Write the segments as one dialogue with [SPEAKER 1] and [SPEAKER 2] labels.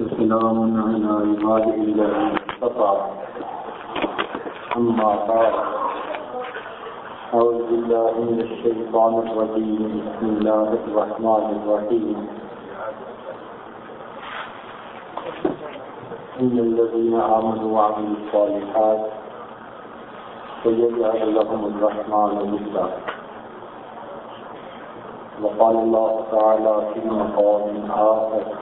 [SPEAKER 1] وسلام على عباد الله المصطفى أما بعد أعوذ بالله من الشيطان الرجيم. بسم الله الرحمن الرحيم. إن الذين آمنوا وعملوا الصالحات فيجعل لهم الرحمن ودا وقال الله تعالى في مقام آخر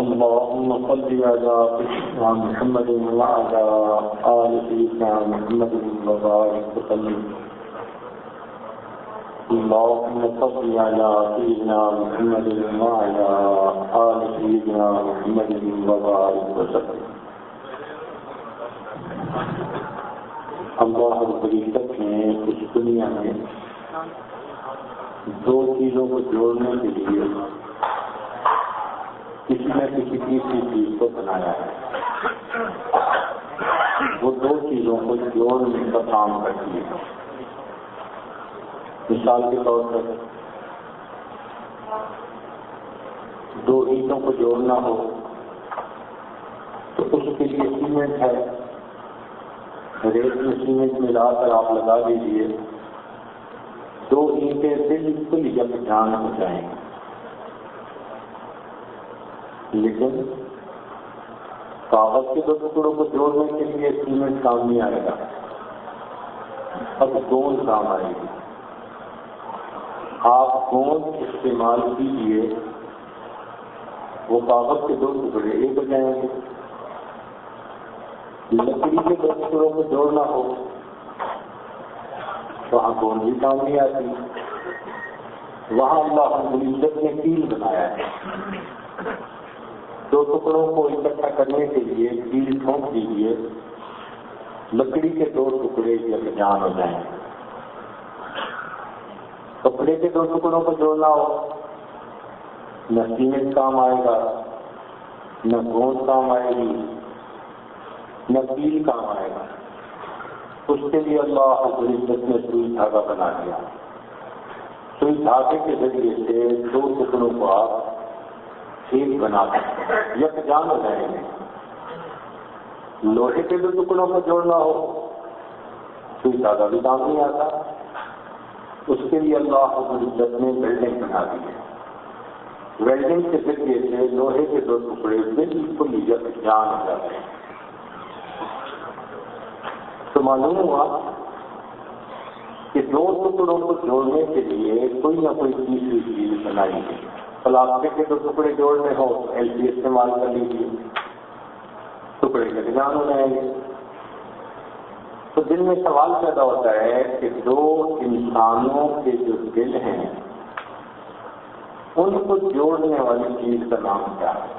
[SPEAKER 1] اللهم صل على سيدنا محمد وعلى آل سيدنا محمد وبارك وسلم. اللهم صل على سيدنا محمد وعلى آل سيدنا محمد وبارك وسلم. اللہ العزت نے اس دنیا میں دو چیزوں کو جوڑنے کے لیے کسی نہ کسی تیسری چیز کو بنایا ہے۔ وہ دو چیزوں کو جوڑنے کا کام کرتی ہے۔ مثال کے طور پر، دو اینٹوں کو جوڑنا ہو تو اس کے لیے سیمنٹ ہے۔ ریت میں سیمنٹ ملا کر آپ لگا دیجیے دو اینٹیں بالکل جب جان ہو جائیں۔ گے لیکن کاغذ کے دو ٹکڑوں کو جوڑنے کے لیے سیمنٹ کام نہیں آئے گا۔ اب گوند کام آئے گی۔ آپ گوند استعمال کیجیے وہ کاغذ کے دو ٹکڑے ایک ہو جائیں گے لکڑی کے دو ٹکڑوں کو جوڑنا ہو، وہاں گوند بھی کام نہیں آتی۔ وہاں اللہ نے کیل بنایا ہے۔ دو ٹکڑوں کو اکٹھا کرنے کے لیے کیل ٹھونک دیجیے لکڑی کے دو ٹکڑے جب جان ہو جائیں۔ کپڑے کے دو ٹکڑوں کو جوڑنا ہو نہ سیمنٹ کام آئے گا، نہ گوند کام آئے گی، نہ کیل کام آئے گا۔ اس کے لیے اللہ العزت نے سوئی دھاگا بنا دیا۔ سوئی دھاگے کے ذریعے سے دو ٹکڑوں کو آپ ایک بنا سکتے یک جان ہو جائیں گے لوہے کے دو ٹکڑوں کو جوڑنا ہو سوئی دھاگا بھی کام نہیں آتا۔ اس کے لیے اللہ العزت نے ویلڈنگ بنا دی ہے۔ ویلڈنگ کے ذریعے سے لوہے کے دو ٹکڑے بالکل یک جان ہو جاتے ہیں۔ تو معلوم ہوا کہ دو ٹکڑوں کو جوڑنے کے لیے کوئی نہ کوئی تیسری چیز بنائی گئی۔ پلاسٹک کے دو ٹکڑے جوڑنے ہو، ایل پی استعمال کر لیجیے ٹکڑے کا جان ہو جائیں۔ گے تو دل میں سوال پیدا ہوتا ہے کہ دو انسانوں کے جو دل ہیں، ان کو جوڑنے والی چیز کا نام کیا ہے؟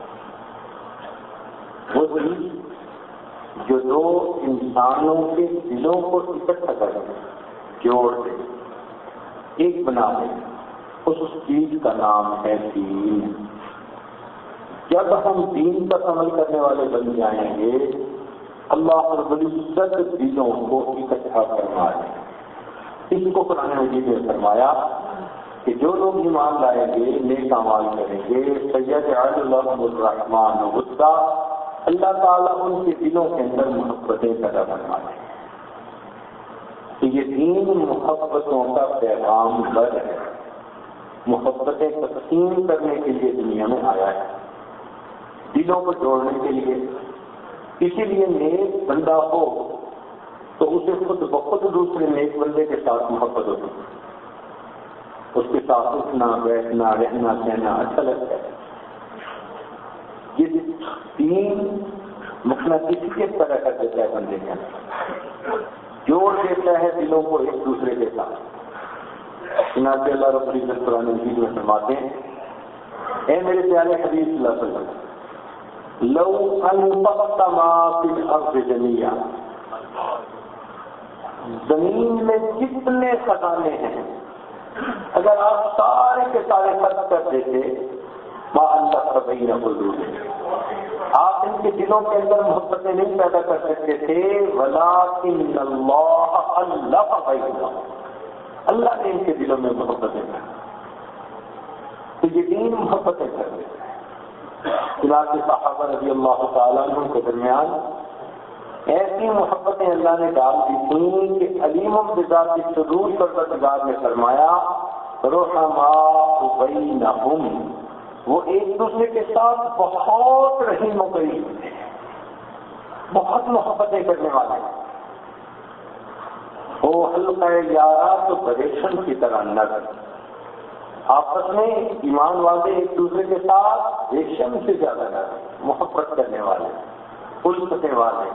[SPEAKER 1] وہ چیز جو دو انسانوں کے دلوں کو اکٹھا کر جوڑ دے، ایک بنا دے۔ اس چیز کا نام ہے دین۔ جب ہم دین پر عمل کرنے والے بن جائیں گے، اللہ اور العزت دلوں کو اکٹھا کرنا ہے اس کو قرآن مجید نے فرمایا کہ جو لوگ ایمان لائیں گے، نیک عمال کریں گے سید اللہ الرحمان غصہ اللہ تعالیٰ ان کے دلوں کے اندر محبتیں پیدا کرنا ہے یہ دین محبتوں کا پیغام بر ہے۔ محبتیں تقسیم کرنے کے لیے دنیا میں آیا ہے۔ دلوں کو جوڑنے کے لیے۔ اسی لیے نیک بندہ ہو تو اسے خود بخود دوسرے نیک بندے کے ساتھ محبت ہوتی اس کے ساتھ اٹھنا، بیٹھنا، رہنا کہنا اچھا لگتا ہے۔ یہ تین مکھنا کسی کے طرح کر دیتا ہے بندے کا جوڑ دیتا ہے دلوں کو ایک دوسرے کے ساتھ۔ چنانچہ اللہ رب العزت قرآن مجید میں فرماتے ہیں، اے میرے پیارے حبیب صلی اللہ علیہ وسلم، لو انفقت ما فی الارض جميعا زمین میں جتنے خزانے ہیں؟ اگر آپ سارے کے سارے خرچ کر دیتے ماں اللہ ربئی نہ آپ ان کے دلوں کے اندر محبتیں نہیں پیدا کر سکتے تھے ولا اللہ اللہ اللہ نے ان کے دلوں میں محبتیں کر تو یہ دین محبتیں کر دیتے چنانچہ صحابہ رضی اللہ تعالیٰ عنہ کے درمیان ایسی محبتیں اللہ نے ڈال دی تھیں کہ علیم الفظا کی سدور پرگار نے فرمایا روحما بینہم. وہ ایک دوسرے کے ساتھ بہت رحیم و گئی بہت محبتیں کرنے والے ہیں۔ وہ حلقہ یارہ تو پریشن کی طرح نظر آپس میں ایمان والے ایک دوسرے کے ساتھ ریشم سے زیادہ نظر محبت کرنے والے الٹنے والے۔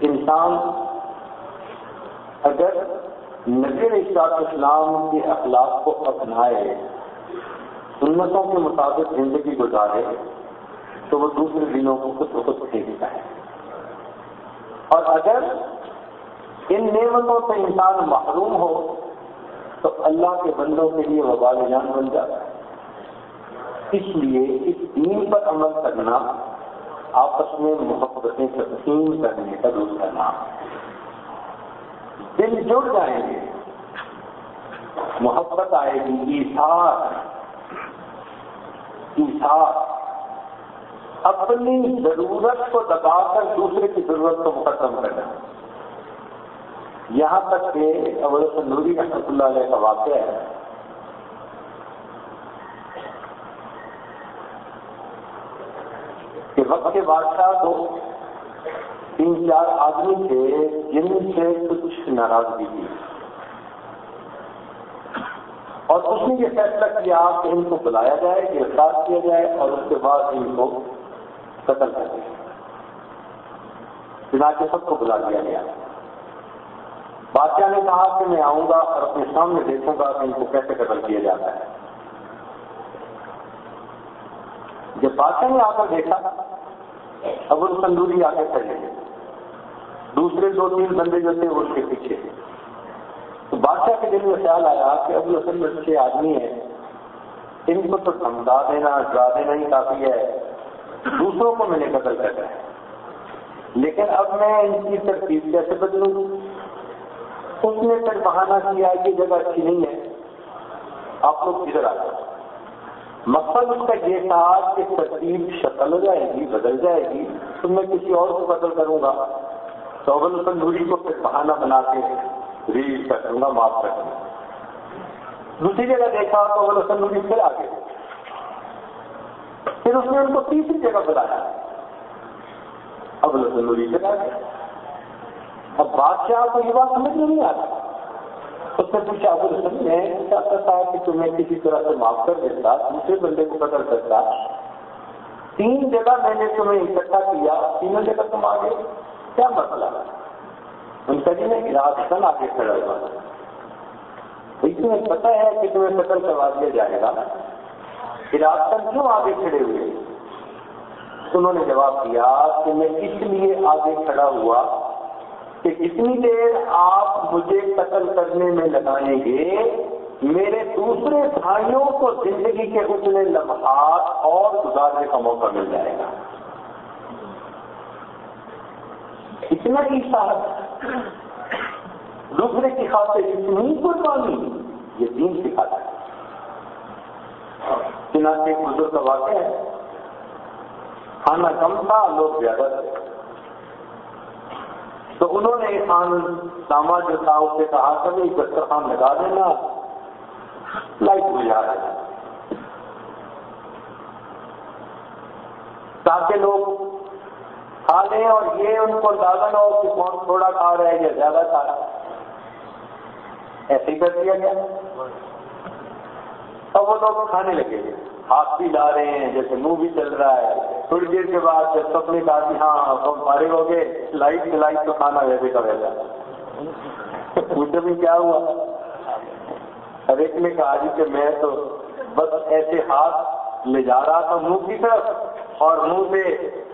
[SPEAKER 1] انسان اگر نظر اسلام کے اخلاق کو اپنائے، سنتوں کے مطابق زندگی گزارے، تو وہ دوسرے دنوں کو خود خود پھینکتا ہے۔ اور اگر ان نعمتوں سے انسان محروم ہو، تو اللہ کے بندوں کے لیے وبال جان بن جاتا ہے۔ اس لیے اس دین پر عمل کرنا، آپس میں محبتیں تقسیم کرنے کا دوسرا نام دل جڑ جائیں گے، محبت آئے گی ایسار اپنی ضرورت کو دبا کر دوسرے کی ضرورت کو مقدم کرنا۔ یہاں تک کہ اول سندوری رحمت اللہ علیہ کا واقعہ ہے۔ کہ وقت کے بادشاہ کو تین چار آدمی تھے جن سے کچھ ناراضگی تھی اور اس نے یہ فیصلہ کیا کہ ان کو بلایا جائے، گرفتار کیا جائے اور اس کے بعد ان کو قتل کر دیا چنانچہ سب کو بلا دیا گیا۔ بادشاہ نے کہا کہ میں آؤں گا اور اپنے سامنے دیکھوں گا کہ ان کو کیسے قتل کیا جاتا ہے۔ جب بادشاہ نے آ کر دیکھا ابو تندوری آ کے چلے دوسرے دو تین بندے جو تھے وہ اس کے پیچھے تھے۔ تو بادشاہ کے دل میں خیال آیا کہ ابو اصل میں اچھے آدمی ہیں ان کو تو سمجھا دینا ڈرا دینا ہی کافی ہے۔ دوسروں کو میں نے قتل کر ہے لیکن اب میں ان کی ترتیب کیسے بدلوں؟ اس نے پھر بہانا کیا یہ جگہ اچھی نہیں ہے، آپ لوگ کدھر آ جائیں؟ مقصد اس کا یہ تھا کہ ترتیب شکل ہو جائے گی، بدل جائے گی، تو میں کسی اور کو قتل کروں گا۔ تو ابل تندوری کو پھر بہانہ بنا کے ریڈ کر دوں گا، معاف کر دوں گا۔ دوسری جگہ دیکھا تو ابل تندوری پھر آگے۔ پھر اس نے ان کو تیسری جگہ بلایا۔ ابل تندوری پھر آگے۔ اب بادشاہ کو یہ بات سمجھ میں نہیں آتا اس نے پوچھا، ابو رسم میں چاہتا تھا کہ تمہیں کسی طرح سے معاف کر دیتا، دوسرے بندے کو قتل کرتا؟ تین جگہ میں نے تمہیں اکٹھا کیا، تینوں جگہ تم آگے؟ کیا مسئلہ؟ ان کا جی میں راستن آگے کھڑا ہوا۔ تمہیں پتہ ہے کہ تمہیں قتل کروا دیا جائے گا۔ راستن کیوں آگے کھڑے ہوئے؟ انہوں نے جواب دیا کہ میں اس لیے آگے کھڑا ہوا کہ جتنی دیر آپ مجھے قتل کرنے میں لگائیں گے، میرے دوسرے بھائیوں کو زندگی کے اتنے لمحات اور گزارنے کا موقع مل جائے گا۔ اتنا ہی ساتھ۔ دوسرے کی خاطر اتنی قربانی، یہ دین سکھاتا ہے چنانچہ ایک بزرگ کا واقعہ ہے۔ کھانا کم تھا، لوگ زیادہ تھے۔ تو انہوں نے خان ساما جو تھا اسے کہا تھا کہ دسترخوان لگا دینا۔ لائٹ بجھا دینا تاکہ لوگ کھا لیں اور یہ ان کو اندازہ نہ ہو کہ کون تھوڑا کھا رہا ہے یا زیادہ کھا رہا ہے۔ ایسے ہی کر دیا گیا۔ اب وہ لوگ کھانے لگے۔ ہاتھ بھی لا رہے ہیں، جیسے منہ بھی چل رہا ہے۔ تھوڑی دیر کے بعد جب سب نے کہا کہ ہاں ہم مارے ہو گئے، لائٹ سے لائٹ تو کھانا ویسے کا ویسا مجھے بھی کیا ہوا؟ ہر ایک نے کہا جی کہ میں تو بس ایسے ہاتھ لے جا رہا تھا منہ کی طرف اور منہ سے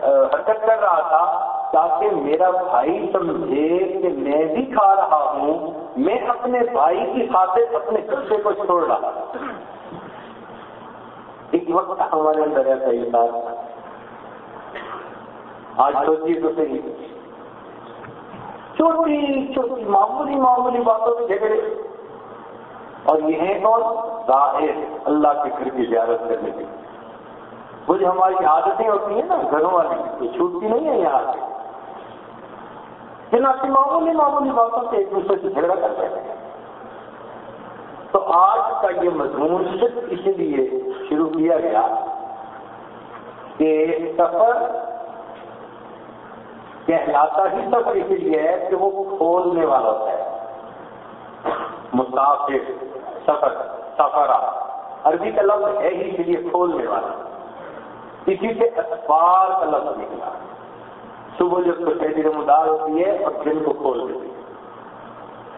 [SPEAKER 1] حرکت کر رہا تھا تاکہ میرا بھائی سمجھے کہ میں بھی کھا رہا ہوں، میں اپنے بھائی کی خاطر اپنے کچے کو چھوڑ رہا ایک وقت ہمارے اندر ایسا ہی تھا۔ آج سوچیے جی تو صحیح چھوٹی چھوٹی معمولی معمولی باتوں میں جھگڑے۔ اور یہ ہیں کون؟ ظاہر، اللہ کے گھر کی زیارت کرنے کی وہ جو ہماری عادتیں ہوتی ہیں نا، گھروں والی تو چھوٹتی نہیں ہے یہاں سے۔ کی معمولی معمولی باتوں سے ایک دوسرے سے جھگڑا کرتے ہیں۔ تو آج کا یہ مضمون صرف اسی لیے شروع کیا گیا کہ سفر کہلاتا ہی سفر اسی لیے ہے کہ وہ کھولنے والا ہوتا ہے۔ مسافر، سفر سفر عربی کا لفظ ہے ہی اسی لیے کھولنے والا۔ اسی سے اخبار کا لفظ نکلا۔ صبح جب تو شہری مدار ہوتی ہے اور دن کو کھول دیتی ہے۔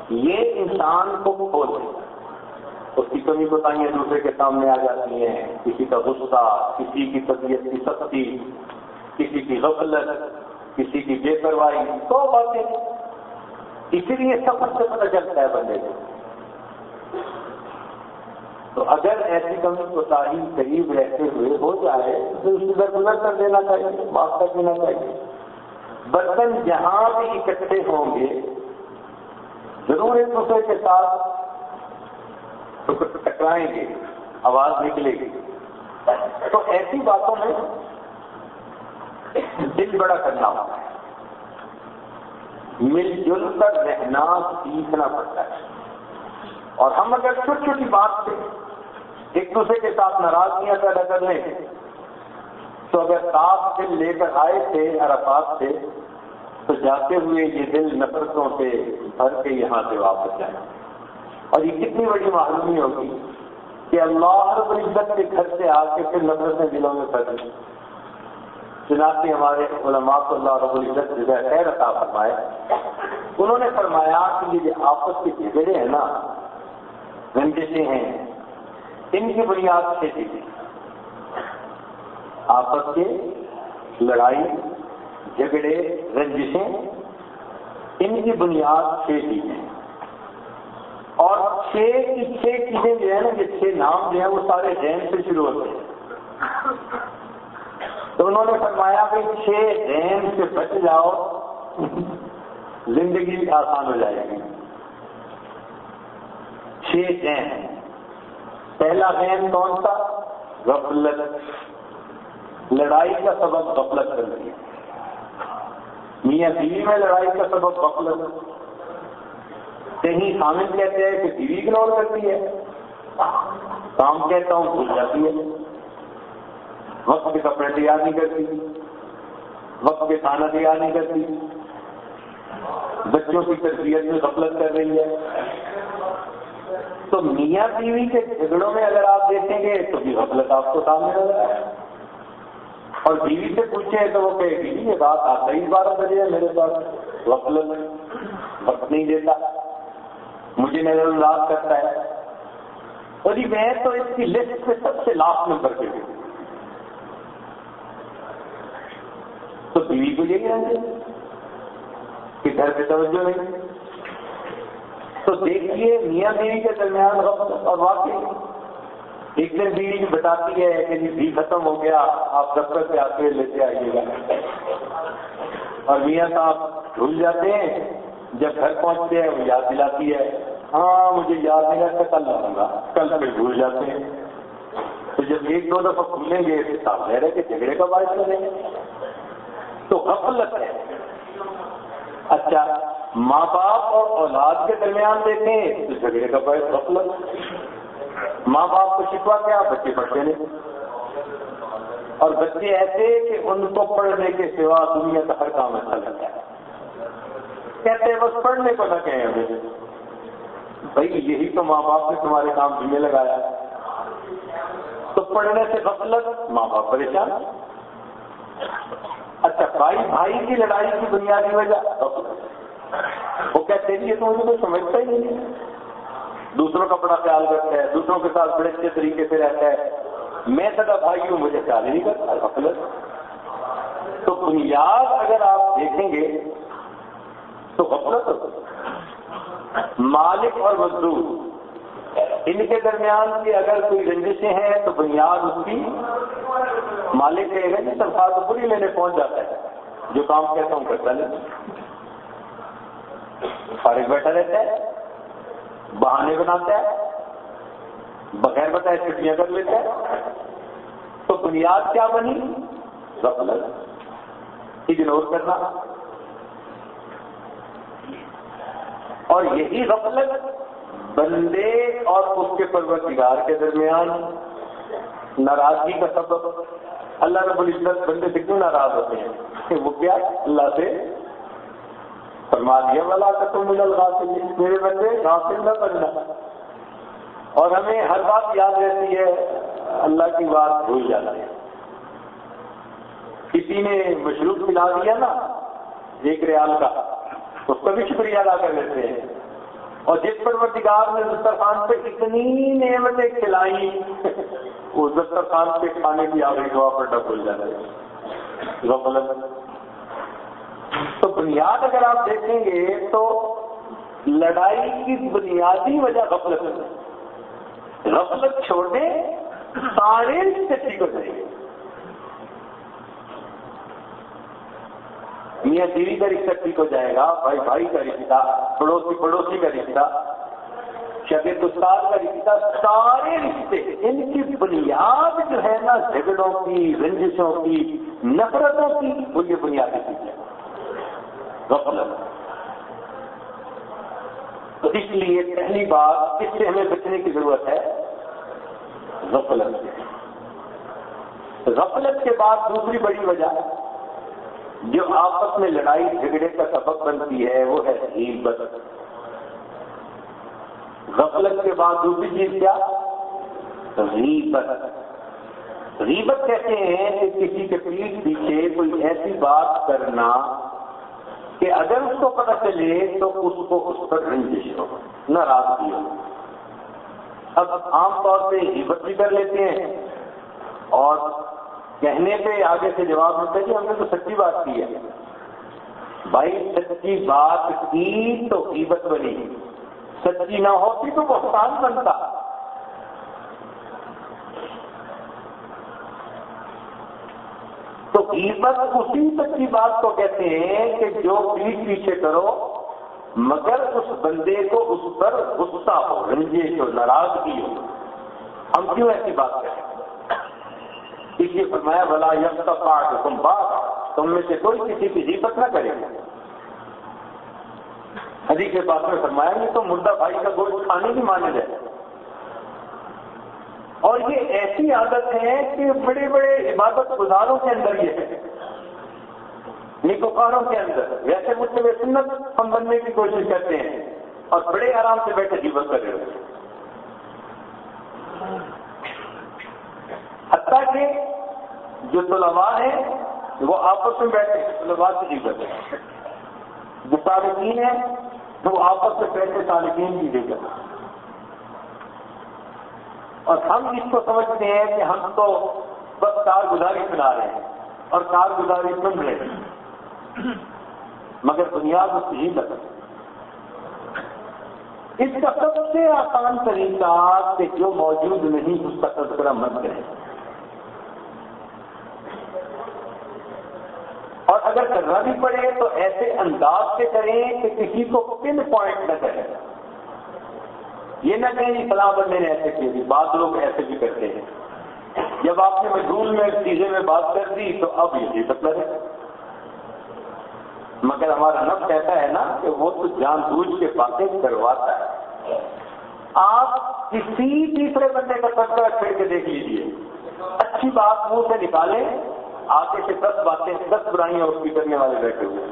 [SPEAKER 1] یہ انسان کو کھول دیتا اس کی کمی کوتاہیاں دوسرے کے سامنے آ جاتی ہیں۔ کسی کا غصہ، کسی کی طبیعت کی سختی، کسی کی غفلت کسی کی بے پرواہی تو باتیں اسی لیے سفر سے پتہ چلتا ہے بندے کو۔ تو اگر ایسی کمی کوتا قریب رہتے ہوئے ہو جائے، تو اس کی درگزر کر دینا چاہیے، معاف کر دینا چاہیے۔ برتن جہاں بھی اکٹھے ہوں گے، ضرور ایک دوسرے کے ساتھ ٹکرائیں گے، آواز نکلے گی۔ تو ایسی باتوں میں بڑا کرنا ہوتا ہے مل جل کر رہنا سیکھنا پڑتا ہے۔ اور ہم اگر چھوٹی چھوٹی بات سے ایک دوسرے کے ساتھ ناراضگیاں پیدا کر لیں تو اگر صاف دل لے کر آئے تھے، عرفات سے، تو جاتے ہوئے یہ دل نفرتوں سے بھر کے یہاں سے واپس جائیں۔ اور یہ کتنی بڑی معلومی ہوگی کہ اللہ رب العزت کے گھر سے آ کے پھر نفرتیں دلوں میں پھنسی چنانچہ ہمارے علماء کو اللہ رب العزت جگہ خیر عطا فرمائے۔ انہوں نے فرمایا کہ یہ جو آپس کے جھگڑے ہیں نا رنجشیں ہیں۔ ان کی بنیاد سے تھی آپس کے لڑائی، جھگڑے، رنجشیں ان کی بنیاد چھ چیزیں اور چھ کی چھ چیزیں جو ہے نا، یہ چھ نام جو ہیں، وہ سارے جین سے شروع ہوتے ہیں۔ تو انہوں نے فرمایا کہ چھ جین سے بچ جاؤ، زندگی آسان ہو جائے گی۔ چھ جین پہلا جین کون سا؟ غفلت۔ لڑائی کا سبب غفلت کر رہی ہے میاں بیوی میں لڑائی کا سبب غفلت۔ کہیں حامد کہتے ہیں کہ بیوی اگنور کرتی ہے۔ کام کہتا ہوں بھول جاتی ہے۔ وقت کے کپڑے تیار نہیں کرتی، وقت کے کھانا تیار نہیں کرتی، بچوں کی تربیت میں غفلت کر رہی ہے۔ تو میاں بیوی کے جھگڑوں میں اگر آپ دیکھیں گے تو بھی غفلت آپ کو سامنے نظر آئے اور بیوی سے پوچھیں تو وہ کہے گی یہ بات آتا ہی بارہ بجے ہے میرے پاس غفلت وقت نہیں دیتا، مجھے نظر انداز کرتا ہے۔ اور جی میں تو اس کی لسٹ پہ سب سے لاسٹ نمبر پہ ہوں تو کہ گھر پہ توجہ نہیں۔ تو دیکھیے میاں بیوی کے درمیان اور واقعی ایک دن بیوی بتاتی ہے کہ جی بھی ختم ہو گیا، آپ دفتر سے آتے ہوئے لیتے آئیے گا۔ اور میاں صاحب بھول جاتے ہیں، جب گھر پہنچتے ہیں، وہ یاد دلاتی ہے ہاں مجھے یاد نہیں رہتا کل لاؤں گا۔ کل پھر بھول جاتے ہیں۔ تو جب ایک دو دفعہ کھلیں گے، تو سامنے رہے کہ جھگڑے کا باعث کریں گے تو غفلت ہے۔ اچھا ماں باپ اور اولاد کے درمیان دیکھیں، تو جھگڑے کا باعث غفلت۔ ماں باپ کو شکوا کیا، بچے پڑھتے نہیں اور بچے ایسے کہ ان کو پڑھنے کے سوا دنیا کا ہر کام اچھا لگتا ہے کہتے ہیں، بس پڑھنے کو نہ کہیں ہمیں بھائی، یہی تو ماں باپ نے تمہارے کام ذمہ لگایا۔ تو پڑھنے سے غفلت ماں باپ پریشان۔ اچھا بھائی بھائی کی لڑائی کی بنیادی وجہ۔ وہ کہتے ہیں یہ تو مجھے کوئی سمجھتا ہی نہیں۔ دوسروں کا بڑا خیال رکھتا ہے، دوسروں کے ساتھ بڑے اچھے طریقے سے رہتا ہے۔ میں سدا بھائی ہوں، مجھے خیال ہی نہیں کرتا غفلت تو بنیاد اگر آپ دیکھیں گے تو غفلت مالک اور مزدور، ان کے درمیان کی اگر کوئی رنجشیں ہیں تو بنیاد اس کی مالک کہے گا تنخواہ تو پوری لینے پہنچ جاتا ہے۔ جو کام کہتا ہوں کرتا نہیں۔ فارغ بیٹھا رہتا ہے، بہانے بناتا ہے، بغیر بتائے چھٹیاں کر لیتا ہے۔ تو بنیاد کیا بنی؟ غفلت۔ اگنور کرنا۔ اور یہی غفلت بندے اور اس کے پروردگار کے درمیان ناراضگی کا سبب۔ اللہ رب العزت بندے سے کیوں ناراض ہوتے ہیں؟ وہ کیا اللہ سے فرما دیا والا کا تم مل میرے بندے، غافل نہ بننا۔ اور ہمیں ہر بات یاد رہتی ہے، اللہ کی بات بھول جاتی ہے کسی نے مشروب پلا دیا نا، ایک ریال کا، اس کا بھی شکریہ ادا کر لیتے ہیں۔ اور جس پروردگار نے دسترخوان پہ اتنی نعمتیں کھلائی اس دسترخوان پہ کھانے کی آگے دعا پر ڈبل جاتا ہے۔ تو بنیاد اگر آپ دیکھیں گے تو لڑائی کی بنیادی وجہ غفلت ہے۔ غفلت چھوڑنے سارے سے ٹھیک ہو جائیں گے میاں بیوی کا رشتہ ٹھیک ہو جائے گا، بھائی بھائی کا رشتہ، پڑوسی پڑوسی کا رشتہ شبیر استاد کا رشتہ، سارے رشتے، ان کی بنیاد جو ہے نا، جھگڑوں کی، رنجشوں کی، نفرتوں کی، وہ یہ بنیادی چیز ہے غفلت۔ تو اس لیے پہلی بات، اس سے ہمیں بچنے کی ضرورت ہے، غفلت۔ غفلت کے بعد دوسری بڑی وجہ جو آپس میں لڑائی جھگڑے کا سبب بنتی ہے، وہ ہے غیبت غفلت کے بعد دوسری چیز کیا؟ غیبت۔ غیبت کہتے ہیں کہ کسی کے پیٹ پیچھے کوئی ایسی بات کرنا کہ اگر اس کو پتہ چلے تو اس کو اس پر رنجش ہو ناراضگی ہو۔ اب عام طور پہ غیبت بھی کر لیتے ہیں اور کہنے پہ آگے سے جواب ملتا ہے کہ ہم نے تو سچی بات کی ہے۔ بھائی، سچی بات کی تو قیمت بنی۔ سچی نہ ہوتی تو بہتان بنتا۔ تو قیمت اسی سچی بات کو کہتے ہیں کہ جو پیٹ پیچھے کرو، مگر اس بندے کو اس پر غصہ ہو رنجیش ہو، ناراضگی ہو۔ ہم کیوں ایسی بات کریں اس لیے فرمایا بلا یم تم بات تم میں سے کوئی کسی کی حفت نہ کرے حدیث کے پاس میں فرمایا نہیں تو مردہ بھائی کا گوشت کھانے کی مانے جائے اور یہ ایسی عادت ہے کہ بڑے بڑے عبادت گزاروں کے اندر یہ ہے۔ نکوکاروں کے اندر۔ ویسے مجھ سے سنت ہم بننے کی کوشش کرتے ہیں اور بڑے آرام سے بیٹھے جیون کر رہے ہوتے حتیٰ کہ جو طلباء ہیں، وہ آپس میں بیٹھے، طلباء سے نہیں بیٹھے جو طالبین ہیں، وہ آپس میں بیٹھے طالبین کی جگہ اور ہم اس کو سمجھتے ہیں کہ ہم تو بس کارگزاری سنا رہے ہیں اور کارگزاری سن رہے ہیں۔ مگر بنیاد اس کی لگا اس کا سب سے آسان طریقہ کہ جو موجود نہیں، اس کا تذکرہ مت کریں اور اگر کرنا بھی پڑے تو ایسے انداز سے کریں کہ کسی کو پن پوائنٹ نہ کریں یہ نہ کہیں فلاں بندے نے ایسے کی بعض لوگ ایسے بھی کرتے ہیں۔ جب آپ نے مجھول میں چیزیں میں بات کر دی تو اب یہ مطلب ہے۔ مگر ہمارا نفس کہتا ہے نا کہ وہ تو جان بوجھ کے باتیں کرواتا ہے۔ آپ کسی تیسرے بندے کا تذکرہ چھڑ کے دیکھ لیجیے اچھی بات منہ سے نکالیں۔ آگے سے دس باتیں، دس برائیاں اس کی کرنے والے بیٹھے ہوئے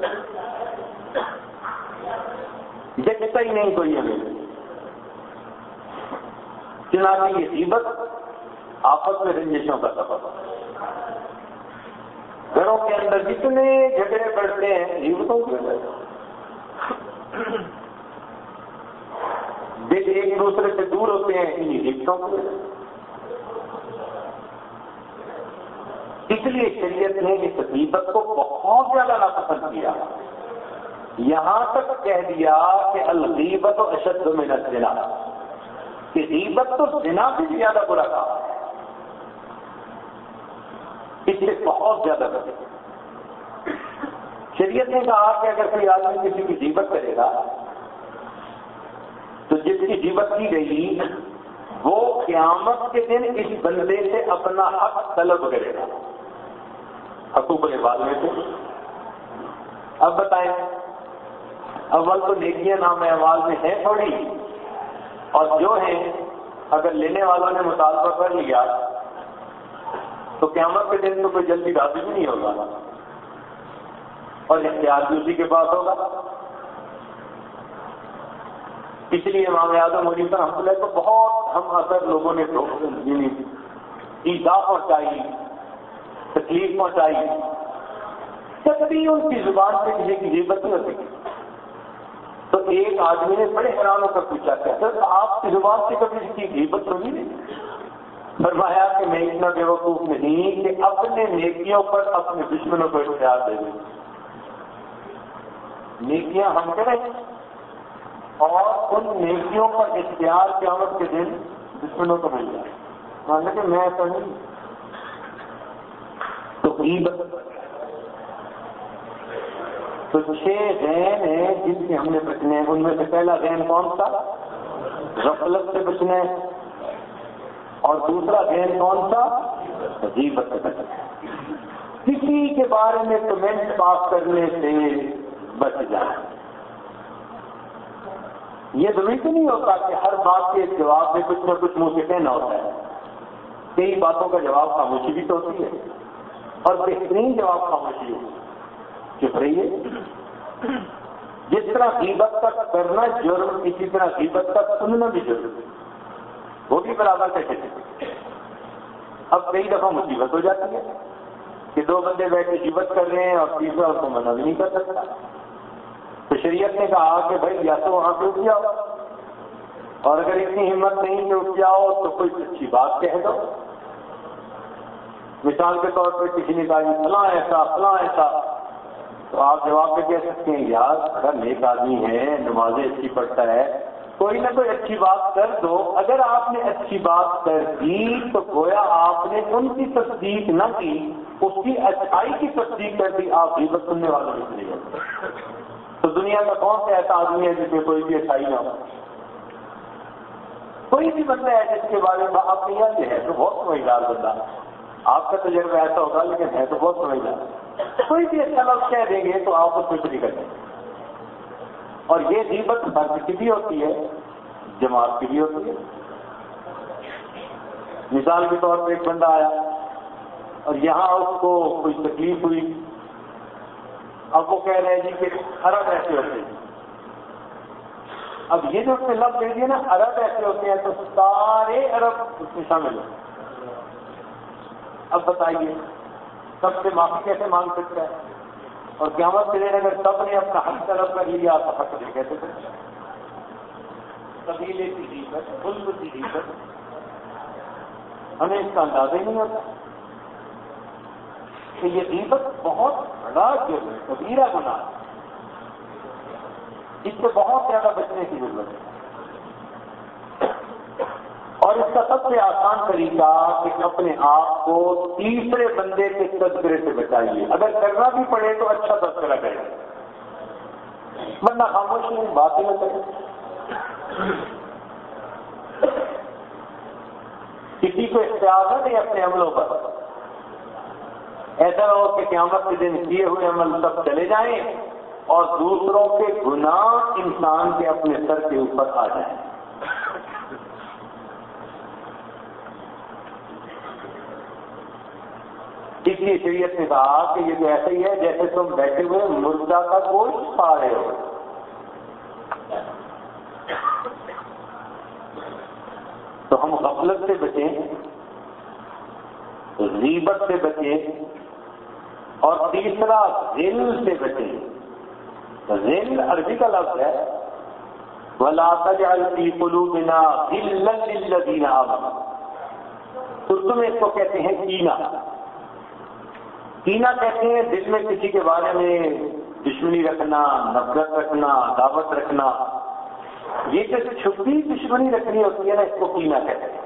[SPEAKER 1] دیکھتا ہی نہیں کوئی ہمیں۔ چنانچہ یہ قیمت آپس میں رنجشوں کا سفر گھروں کے اندر جتنے جھگڑے بڑھتے ہیں قیمتوں کی وجہ دل ایک دوسرے سے دور ہوتے ہیں انہیں کی وجہ اس لیے شریعت نے اس غیبت کو بہت زیادہ ناپسند کیا۔ یہاں تک کہہ دیا کہ الغیبت و اشد میں نہ کہ غیبت تو زنا سے زیادہ برا تھا اس سے بہت زیادہ بڑے شریعت نے کہا کہ اگر کوئی آدمی کسی کی جیبت کرے گا، تو جس کی جیبت کی گئی، وہ قیامت کے دن اس بندے سے اپنا حق طلب کرے گا۔ حقوق بعد میں سے اب بتائیں، اول تو نیکیاں نام احوال میں ہیں تھوڑی۔ اور جو ہیں، اگر لینے والوں نے مطالبہ کر لیا، تو قیامت کے دن تو کوئی جلدی راضی بھی نہیں ہوگا۔ اور اختیار بھی اسی کے پاس ہوگا۔ اس لیے امام اعظم مودی پر ہم کو بہت ہم اثر لوگوں نے یعنی پہنچائی تکلیف پہنچائی کبھی ان کی زبان سے کسی کی ضرورت نہیں ہوتی۔ تو ایک آدمی نے بڑے حیران ہو کر پوچھا کیا سر، آپ کی زبان سے کبھی اس کی غیبت ہوگی نہیں فرمایا کہ میں اتنا بے وقوف نہیں کہ اپنے نیکیوں پر اپنے دشمنوں کو اختیار دے دوں۔ نیکیاں ہم کریں اور ان نیکیوں پر اختیار قیامت کے دن دشمنوں کو مل جائے۔ مان کہ میں ایسا نہیں تو تو چھ غین ہیں جن سے ہم نے بچنے ہیں۔ ان میں سے پہلا غین کون سا؟ غفلت سے بچنا ہے اور دوسرا دین کون سا؟ عجیب کسی کے بارے میں کمنٹ پاس کرنے سے بچ جائے یہ ضروری تو نہیں ہوتا کہ ہر بات کے جواب میں کچھ نہ کچھ منہ سے کہنا ہوتا ہے۔ کئی باتوں کا جواب خاموشی بھی تو ہوتی ہے۔ اور بہترین جواب خاموشی ہوتی چپ رہیے۔ جس طرح قیمت تک کرنا جرم، اسی طرح قیمت تک سننا بھی ضروری وہ بھی برابر کیسے اب کئی دفعہ مصیبت ہو جاتی ہے کہ دو بندے بیٹھے جیبت کر رہے ہیں اور تیسرا اس کو منع بھی نہیں کر سکتا۔ تو شریعت نے کہا کہ بھائی، یا تو وہاں پہ اٹھ جاؤ۔ اور اگر اتنی ہمت نہیں کہ اٹھ جاؤ تو کوئی اچھی بات کہہ دو۔ مثال کے طور پہ کسی نے کہا فلاں ایسا فلاں ایسا تو آپ جواب پہ کہہ سکتے ہیں، یار، اگر نیک آدمی ہے، نمازیں اچھی پڑھتا ہے، کوئی نہ کوئی اچھی بات کر دو۔ اگر آپ نے اچھی بات کر دی، تو گویا آپ نے ان کی تصدیق نہ کی، اس کی اچھائی کی تصدیق کر دی، آپ بھی بس سننے والوں نے لیے تو دنیا کا کون سا ایسا آدمی ہے جس میں کوئی بھی اچھائی نہ ہو؟ کوئی بھی بندہ ہے جس کے بارے میں آپ نے یہ ہے، تو بہت سمجھدار بندہ۔ آپ کا تجربہ ایسا ہوگا، لیکن ہے تو بہت سمجھدار کوئی بھی اچھا لفظ کہہ دیں گے تو آپ کو کچھ نہیں کریں گے اور یہ غیبت فرد کی بھی ہوتی ہے، جماعت کی بھی ہوتی ہے۔ مثال کے طور پہ ایک بندہ آیا اور یہاں اس کو کوئی تکلیف ہوئی۔ اب وہ کہہ رہے ہیں جی کہ ارب ایسے ہوتے ہیں۔ اب یہ جو اس نے لفظ دے دیا نا ارب ایسے ہوتے ہیں تو سارے ارب اس میں شامل ہیں۔ اب بتائیے، سب سے معافی کیسے مانگ سکتا ہے؟ اور قیامت کے دن اگر سب نے اپنا حق طلب کر لیا تو حق دے کیسے قبیلے کی حیثت ملک کی حیثت ہمیں اس کا اندازہ ہی نہیں ہوتا کہ یہ حیبت بہت بڑا جرم ہے، کبیرہ گنا اس سے بہت زیادہ بچنے کی ضرورت ہے۔ اور اس کا سب سے آسان طریقہ کہ اپنے آپ کو تیسرے بندے کے تذکرے سے بچائیے۔ اگر کرنا بھی پڑے تو اچھا تذکرہ کرے ورنہ خاموشی بات ہی نہ کرے کسی کو اختیار نہ اپنے عملوں پر۔ ایسا ہو کہ قیامت کے دن کیے ہوئے عمل سب چلے جائیں اور دوسروں کے گناہ انسان کے اپنے سر کے اوپر آ جائیں۔ اس لیے شریعت نے کہا کہ یہ تو ایسا ہی ہے جیسے تم بیٹھے ہوئے مردہ کا گوشت پا رہے ہو۔ تو ہم غفلت سے بچیں ریبت سے بچیں اور تیسرا ریل سے بچیں۔ ریل عربی کا لفظ ہے بلا تجالتی پلو بنا دل دینا تو تم اس کو کہتے ہیں کینا کینا کہتے ہیں، دل میں کسی کے بارے میں دشمنی رکھنا، نفرت رکھنا، دعوت رکھنا، یہ جو چھپی دشمنی رکھنی ہوتی ہے نا، اس کو کینا کہتے ہیں۔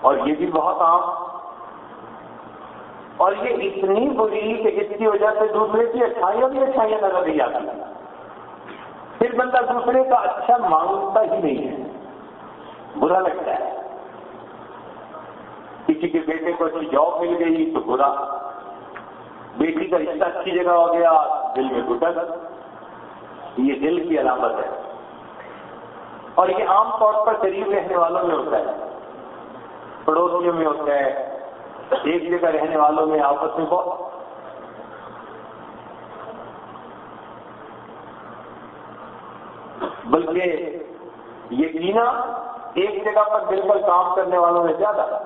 [SPEAKER 1] اور یہ بھی بہت عام۔ اور یہ اتنی بری کہ اس کی وجہ سے دوسرے کی اچھائیاں بھی اچھائیاں نظر نہیں آتی۔ پھر بندہ دوسرے کا اچھا مانگتا ہی نہیں ہے۔ برا لگتا ہے۔ کسی کے بیٹے کو اچھی جاب مل گئی تو برا۔ بیٹی کا رشتہ اچھی جگہ ہو گیا، دل میں گٹر یہ دل کی علامت ہے۔ اور یہ عام طور پر قریب رہنے والوں میں ہوتا ہے۔ پڑوسیوں میں ہوتا ہے۔ ایک جگہ رہنے والوں میں آپس میں بہت۔ بلکہ یہ ایک جگہ پر مل کر کام کرنے والوں میں زیادہ۔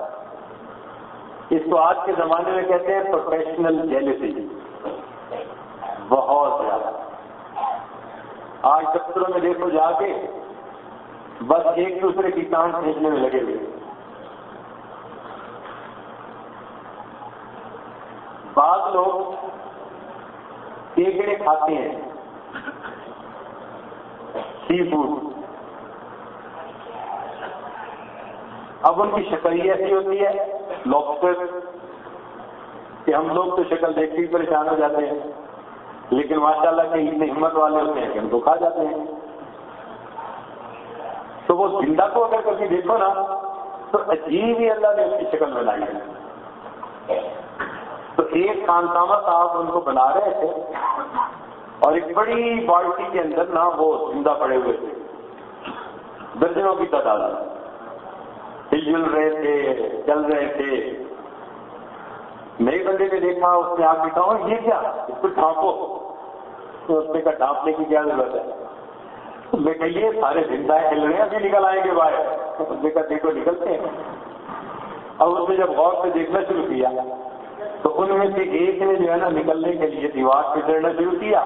[SPEAKER 1] اس کو آج کے زمانے میں کہتے ہیں پروفیشنل جیلسی بہت زیادہ. آج دفتروں میں دیکھو جا کے بس ایک دوسرے کی کام کھینچنے میں لگے ہوئے بعض لوگ کیکڑے کھاتے ہیں. Seafood. اب ان کی شکل ایسی ہوتی ہے. لوکسٹر کہ ہم لوگ تو شکل دیکھ کے پریشان ہو جاتے ہیں، لیکن ماشاء اللہ کے اتنے ہمت والے ہوتے ہیں کہ ہم کو کھا جاتے ہیں۔ تو وہ زندہ کو اگر کبھی دیکھو نا، تو عجیب ہی اللہ نے اس کی شکل بنائی ہے۔ تو ایک خانسامہ صاحب ان کو بنا رہے تھے، اور ایک بڑی بالٹی کے اندر نا وہ زندہ پڑے ہوئے تھے۔ درجنوں کی تعداد۔ ہل جل رہے تھے چل رہے تھے۔ نئے بندے نے دیکھا، اس نے آپ کہا یہ کیا؟ اس کو ڈھانپو۔ تو اس نے کہا، ڈھانپنے کی کیا ضرورت ہے؟ میں کہیے سارے زندہ ہل رہے ہیں، ابھی نکل آئیں گے باہر۔ اس نے کہا، دیکھو، نکلتے ہیں۔ اب اس نے جب غور سے دیکھنا شروع کیا، تو ان میں سے ایک نے جو ہے نا، نکلنے کے لیے دیوار پہ چڑھنا شروع کیا۔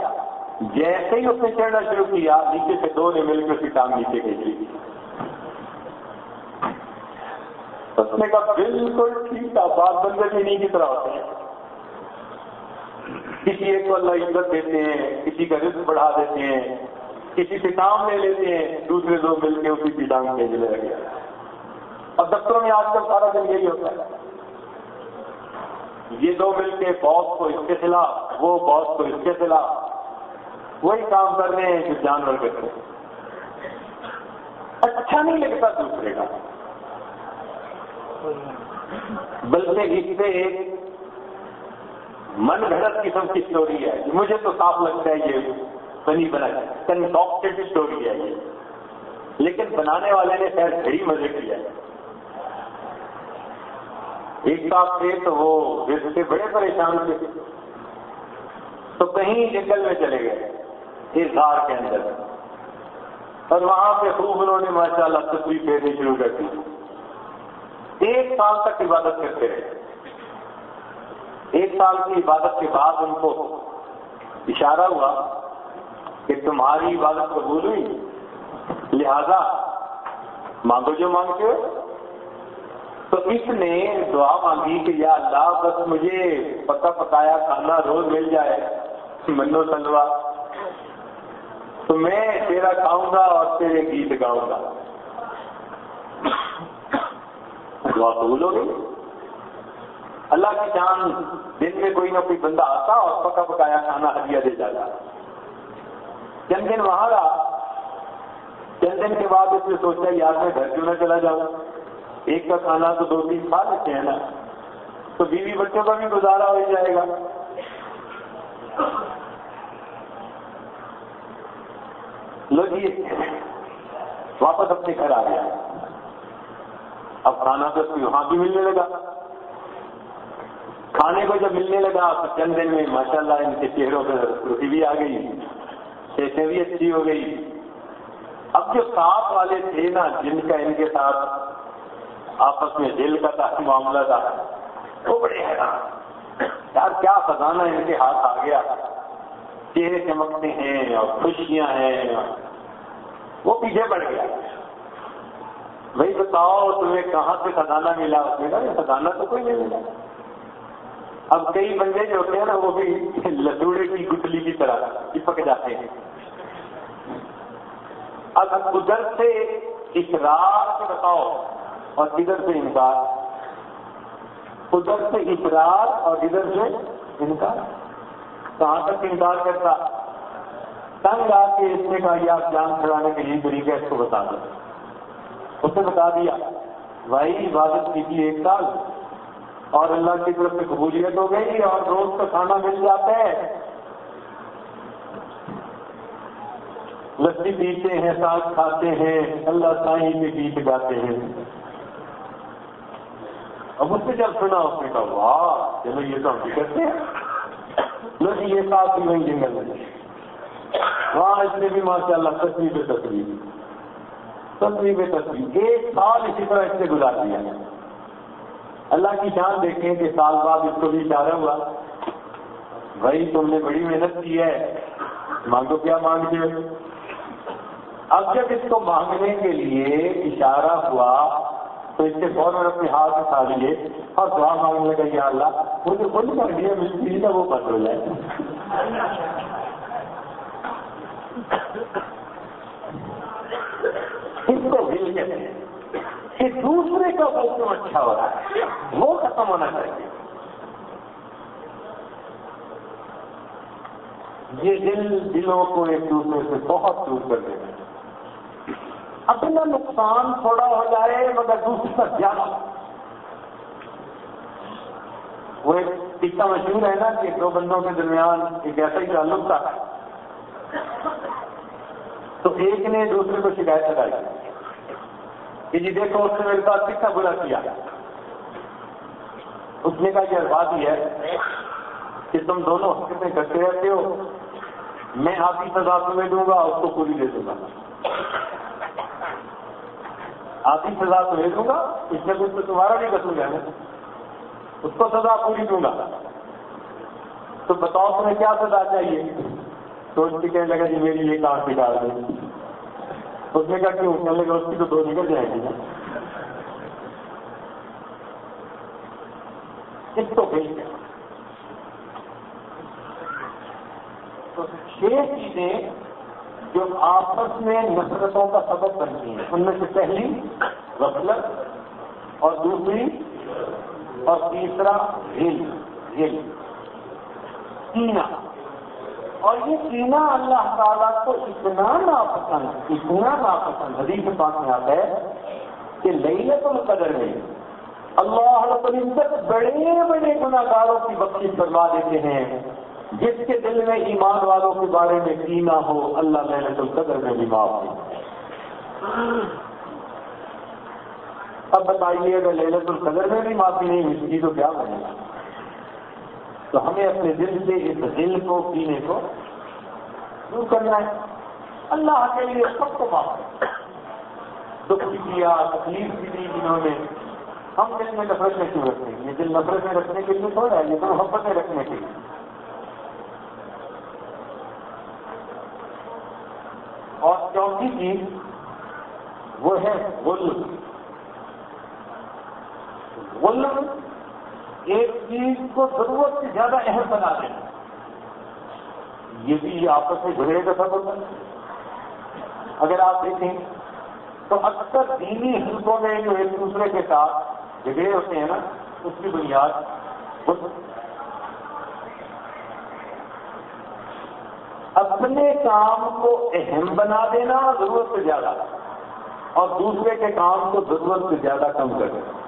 [SPEAKER 1] جیسے ہی اس نے چڑھنا شروع کیا، نیچے سے دو نے مل کے اس کی ٹانگ نیچے کھینچ لی اس نے کہا بالکل ٹھیک تھا، بات بندے بھی نہیں کی طرح ہوتے ہیں۔ کسی ایک کو اللہ عزت دیتے ہیں، کسی کا رزق بڑھا دیتے ہیں، کسی سے کام لے لیتے ہیں، دوسرے دو مل کے اسی کی ٹانگ بھیجنے لگے اب دفتروں میں آج کل سارا دن یہی ہوتا ہے۔ یہ دو مل کے باس کو اس کے خلاف، وہ باس کو اس کے خلاف۔ وہی کام کر رہے ہیں جو جانور کرتے ہیں اچھا نہیں لگتا دوسرے کا۔ بلکہ اس سے ایک من گھڑت قسم کی اسٹوری ہے۔ مجھے تو صاف لگتا ہے یہ بنی بنا کنٹاکٹیڈ اسٹوری ہے یہ۔ لیکن بنانے والے نے خیر بڑی مزے کیا ہے۔ ایک صاحب تھے تو وہ سے بڑے پریشان تھے۔ تو کہیں جنگل میں چلے گئے، ایک گھر کے اندر۔ اور وہاں پہ خوب انہوں نے ماشاء اللہ تصویر پھیرنی شروع کر دی۔ ایک سال تک عبادت کرتے رہے۔ ایک سال کی عبادت کے بعد ان کو اشارہ ہوا کہ تمہاری عبادت قبول ہوئی۔ لہذا مانگو جو مانگتے ہو۔ تو اس نے دعا مانگی کہ یا اللہ بس مجھے پکا پکایا کھانا روز مل جائے۔ منو سلوا تو میں تیرا کھاؤں گا اور تیرے گیت گاؤں گا۔ دعا قبول ہو گئی؟ اللہ کی جان دن میں کوئی نہ کوئی بندہ آتا اور پکا پکایا کھانا ہدیہ دے جاتا چند دن وہاں رہا چند دن کے بعد اس نے سوچا، یار میں گھر کیوں نہ چلا جاؤں؟ ایک کا کھانا تو دو تین کھا لیتے ہیں نا۔ تو بیوی بچوں کا بھی گزارا ہو جائے گا۔ لو جی واپس اپنے گھر آ گیا۔ اب کھانا تو وہاں بھی ملنے لگا۔ کھانے کو جب ملنے لگا تو چند دن میں ماشاء اللہ ان کے چہروں پہ روٹی بھی آ گئی پیسے بھی اچھی ہو گئی۔ اب جو ساتھ والے تھے نا، جن کا ان کے ساتھ آپس میں دل کا تھا معاملہ تھا، وہ بڑے حیران۔ یار، کیا خزانہ ان کے ہاتھ آ گیا؟ چہرے چمکتے ہیں اور خوشیاں ہیں۔ وہ پیچھے پڑ گیا۔ بھائی بتاؤ، تمہیں کہاں سے خزانہ ملا؟ اس میں خزانہ تو کوئی نہیں ملا۔ اب کئی بندے جو ہوتے ہیں نا، وہ بھی لدوڑے کی گٹلی کی طرح چپک جاتے ہیں۔ اب ادھر سے اقرار سے بتاؤ، اور ادھر سے انکار۔ ادھر سے اقرار اور ادھر سے انکار۔ کہاں تک انکار کرتا؟ تنگ آ کے اس نے کہا، یہ آپ جان چھڑانے کے لیے طریقہ اس کو بتا دو۔ اس نے بتا دیا، بھائی، عبادت کی تھی ایک سال۔ اور اللہ کی طرف سے قبولیت ہو گئی اور روز کا کھانا مل جاتا ہے۔ لسی پیتے ہیں، ساتھ کھاتے ہیں، اللہ سائی میں گیت گاتے ہیں۔ اب اس سے جب سنا، اس نے کہا، واہ، چلو یہ تو ہم بھی کرتے ہیں۔ لسی یہ ساتھ ہی وہیں جنگل میں۔ وہاں اس نے بھی ماشاء اللہ تصویر پہ تصویر تصویر پہ تصویر ایک سال اسی طرح اس نے گزار دیا اللہ کی شان دیکھیں کہ سال بعد اس کو بھی اشارہ ہوا۔ بھائی، تم نے بڑی محنت کی ہے۔ مانگو کیا مانگتے ہو اب جب اس کو مانگنے کے لیے اشارہ ہوا، تو اس کے فوراً اپنے ہاتھ اٹھا لیے اور دعا مانگنے لگا، یا اللہ، مجھے خود کر دیا ملتی تھا وہ پتہ ہو جائے۔ اس کو مل ہیں کہ دوسرے کا حکم اچھا ہو رہا ہے، وہ ختم ہونا چاہیے۔ یہ دل دلوں کو ایک دوسرے سے بہت دور کر دیتے ہیں اپنا نقصان تھوڑا ہو جائے، مگر دوسرے کا زیادہ۔ وہ ایک قصہ مشہور ہے نا کہ دو بندوں کے درمیان ایک ایسا ہی تعلق تھا۔ تو ایک نے دوسرے کو شکایت لگائی کہ جی دیکھو اس نے میرے پاس کتنا برا کیا۔ اس نے کہا یہ بات یہ ہے کہ تم دونوں حرکتیں کرتے رہتے ہو۔ میں آپ کی سزا تمہیں دوں گا، اس کو پوری دے دوں گا۔ آپ کی سزا تمہیں دوں گا، اس میں کچھ تو تمہارا نہیں کسوں گا اس کو سزا پوری دوں گا۔ تو بتاؤ تمہیں کیا سزا چاہیے؟ تو اس کہنے لگا جی میری یہ کام نکال دیں اس نے کہا کیوں کہنے لگا، اس کی تو دو نکل جائے گی نا۔ اس کو بھیج دیں تو چھ چیزیں جو آپس میں نفرتوں کا سبب بنتی ہیں، ان میں سے پہلی غفلت اور دوسری اور تیسرا ہل ہل تینا۔ اور یہ سینا اللہ تعالیٰ کو اتنا ناپسند اتنا ناپسند، حدیث پاک میں آتا ہے کہ لئیت القدر میں اللہ رب العزت بڑے بڑے گناہ گاروں کی بخش فرما دیتے ہیں، جس کے دل میں ایمان والوں کے بارے میں سینا ہو، اللہ لہلت القدر میں بھی معاف ہو اب بتائیے، اگر لہلت القدر میں بھی معافی نہیں ملتی تو کیا بنے گا تو ہمیں اپنے دل سے اس دل کو پینے کو دور کرنا ہے؟ اللہ کے لیے سب کو معاف دکھ بھی کیا تکلیف بھی دی جنہوں نے ہم دل میں نفرت میں کیوں رکھتے؟ ہیں یہ دل نفرت میں رکھنے کے لیے تھوڑا ہے، یہ تو محبت میں رکھنے کے لیے۔ اور چوتھی چیز وہ ہے غلط غلط ایک چیز کو ضرورت سے زیادہ اہم بنا دینا یہ بھی آپس میں جھگڑے کا سبب ہے۔ اگر آپ دیکھیں تو اکثر دینی حلقوں میں جو ایک دوسرے کے ساتھ جھگڑے ہوتے ہیں نا، اس کی بنیاد اپنے کام کو اہم بنا دینا ضرورت سے زیادہ اور دوسرے کے کام کو ضرورت سے زیادہ کم کر دینا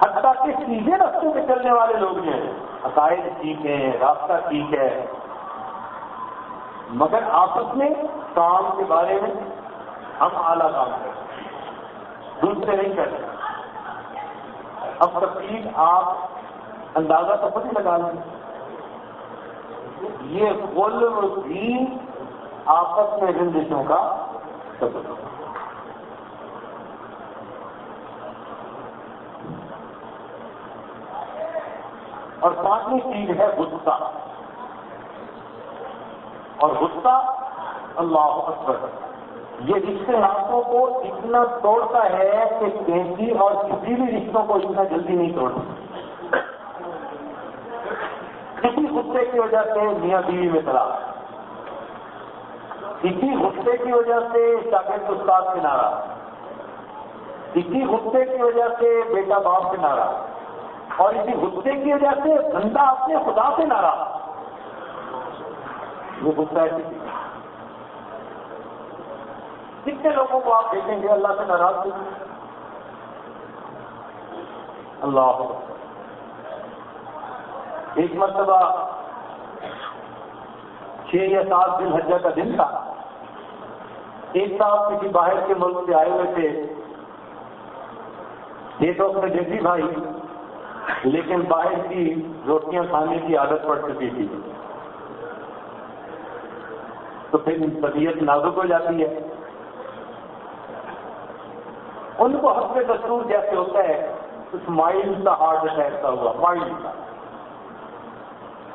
[SPEAKER 1] حتیٰ کہ سیدھے رستے پہ چلنے والے لوگ ہیں، عقائد ٹھیک ہے راستہ ٹھیک ہے، مگر آپس میں کام کے بارے میں ہم اعلیٰ کام کریں دوسرے نہیں کرتے۔ اب تفصیل آپ اندازہ تو خود ہی لگا لیں۔ یہ کل بھی آپس میں رنجشوں کا سبب۔ اور پانچویں چیز ہے غصہ۔ اور غصہ اللہ اکبر۔ یہ رشتے ناطوں کو اتنا توڑتا ہے کہ کینسی اور کسی بھی رشتوں کو اتنا جلدی نہیں توڑتا۔ کسی غصے کی وجہ سے میاں بیوی میں طلاق۔ کسی غصے کی وجہ سے شاگرد استاد سے ناراض۔ اسی غصے کی وجہ سے بیٹا باپ سے ناراض۔ اور اسی غصے کی وجہ سے بندہ اپنے خدا سے ناراض۔ یہ غصہ ہے کتنے لوگوں کو آپ دیکھیں گے اللہ سے ناراض؟ ہوئی اللہ۔ ایک مرتبہ چھ یا سات دن حجہ کا دن تھا۔ ایک صاحب کسی باہر کے ملک سے آئے ہوئے تھے۔ یہ تو اپنے دیسی بھائی۔ لیکن باہر کی روٹیاں کھانے کی عادت پڑ چکی تھی۔ تو پھر طبیعت نازک ہو جاتی ہے۔ ان کو ہفتے دستور جیسے ہوتا ہے کچھ مائلڈ کا ہارٹ اٹیک کا ہوا مائلڈ کا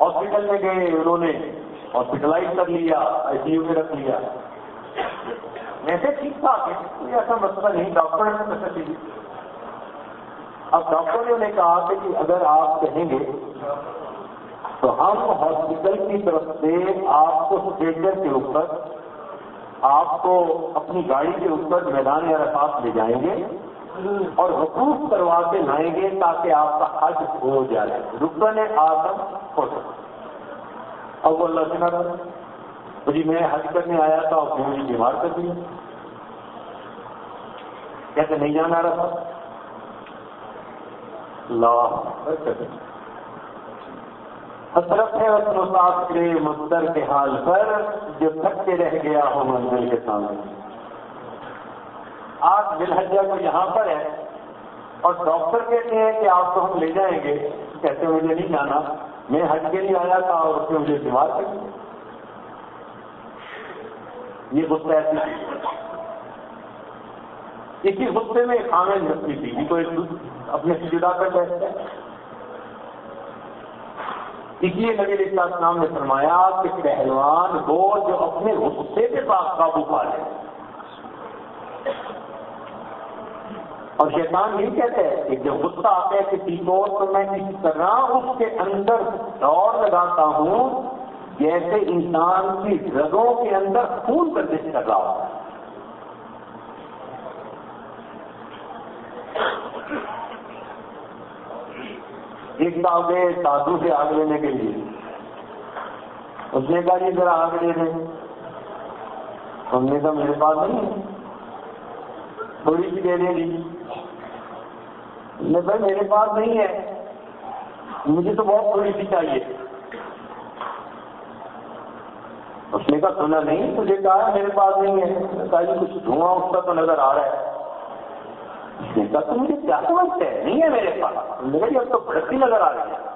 [SPEAKER 1] ہاسپٹل میں گئے انہوں نے، ہاسپٹلائز کر لیا، آئی سی یو میں رکھ لیا۔ ویسے ٹھیک ٹھاک ہے، کوئی ایسا مسئلہ نہیں، ڈاکٹر نے اب ڈاکٹر نے کہا کہ جی اگر آپ کہیں گے تو ہم ہاسپٹل کی طرف سے آپ کو اسٹریچر کے اوپر، آپ کو اپنی گاڑی کے اوپر میدان یا لے جائیں گے اور حقوق کروا کے لائیں گے تاکہ آپ کا حج ہو جائے۔ رکن آدم ہو سکے اب وہ اللہ جی میں حج کرنے آیا تھا اور مجھے بیمار کر دیا کیسے نہیں جانا رہا حسرت ہے اس مسافر مستر کے حال پر جو تھک کے رہ گیا ہو منزل کے سامنے۔ آج دلحجہ کو یہاں پر ہے اور ڈاکٹر کہتے ہیں کہ آپ کو ہم لے جائیں گے۔ کہتے مجھے نہیں جانا۔ میں حج کے لیے آیا تھا اور اس نے مجھے بیمار کر یہ غصہ ایسی اسی غصے میں کھانے رکھتی تھی۔ کوئی اپنے سے جدا کر بیٹھتے ہیں اس لیے نبی علیہ السلام نے فرمایا کہ پہلوان وہ جو اپنے غصے کے پاس قابو پا لے۔ اور شیطان نہیں کہتے کہ جب غصہ آتا ہے کسی کو تو میں کس طرح اس کے اندر دوڑ لگاتا ہوں جیسے انسان کی رگوں کے اندر خون گردش کر رہا ہوتا ہے ایک صاحب گئے سادھو سے آگ لینے کے لیے۔ اس نے کہا جی ذرا آگ لے دیں ہم نے کہا، میرے پاس نہیں تھوڑی سی دے دیں گی۔ بھائی میرے پاس نہیں ہے۔ مجھے تو بہت تھوڑی سی چاہیے۔ اس نے کہا سنا نہیں تجھے کہا، میرے پاس نہیں ہے۔ کہا جی کچھ دھواں اٹھتا تو نظر آ رہا ہے۔ تو مجھے کیا سمجھتے ہیں نہیں ہے میرے پاس؟ میری اب تو بھڑکتی نظر آ رہی ہے۔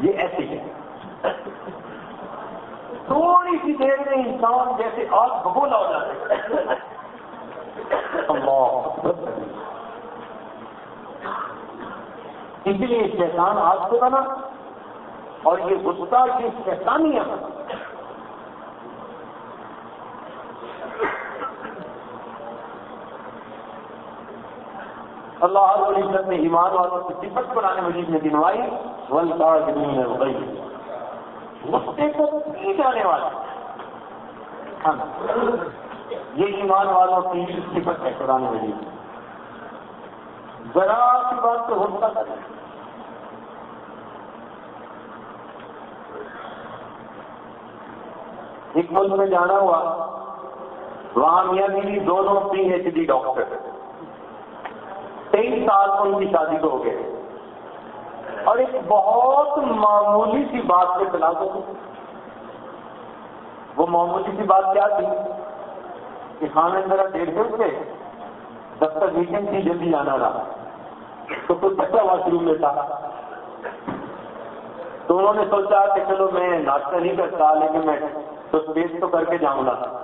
[SPEAKER 1] یہ ایسی ہے۔ تھوڑی سی دیر میں انسان جیسے آگ بگولا ہو جاتے اس لیے شیطان آگ سے بنا اور یہ غصہ یہ شیطانی اللہ علیہ وسلم نے ایمان والوں کی صفت بنانے مجید میں دنوائی ول کا غصے کو پی جانے والا ہاں۔ یہ ایمان والوں کی صفت ہے قرآن مجید۔ ذرا سی بات تو ہوتا تھا ایک ملک میں جانا ہوا، وہاں میاں بیوی دونوں پی ایچ ڈی ڈاکٹر۔ تیئیس سال ان کی شادی کو ہو گئے۔ اور ایک بہت معمولی سی بات سے چلا دو وہ معمولی سی بات کیا تھی؟ کہ ہاں، خانے میرا ڈیڑھ سو سے دفتر ویکینڈ تھی، جلدی جانا رہا۔ تو کوئی بچہ واش روم میں تھا۔ تو انہوں نے سوچا کہ چلو، میں ناشتہ نہیں کرتا، لیکن میں تو پیسٹ تو کر کے جاؤں گا۔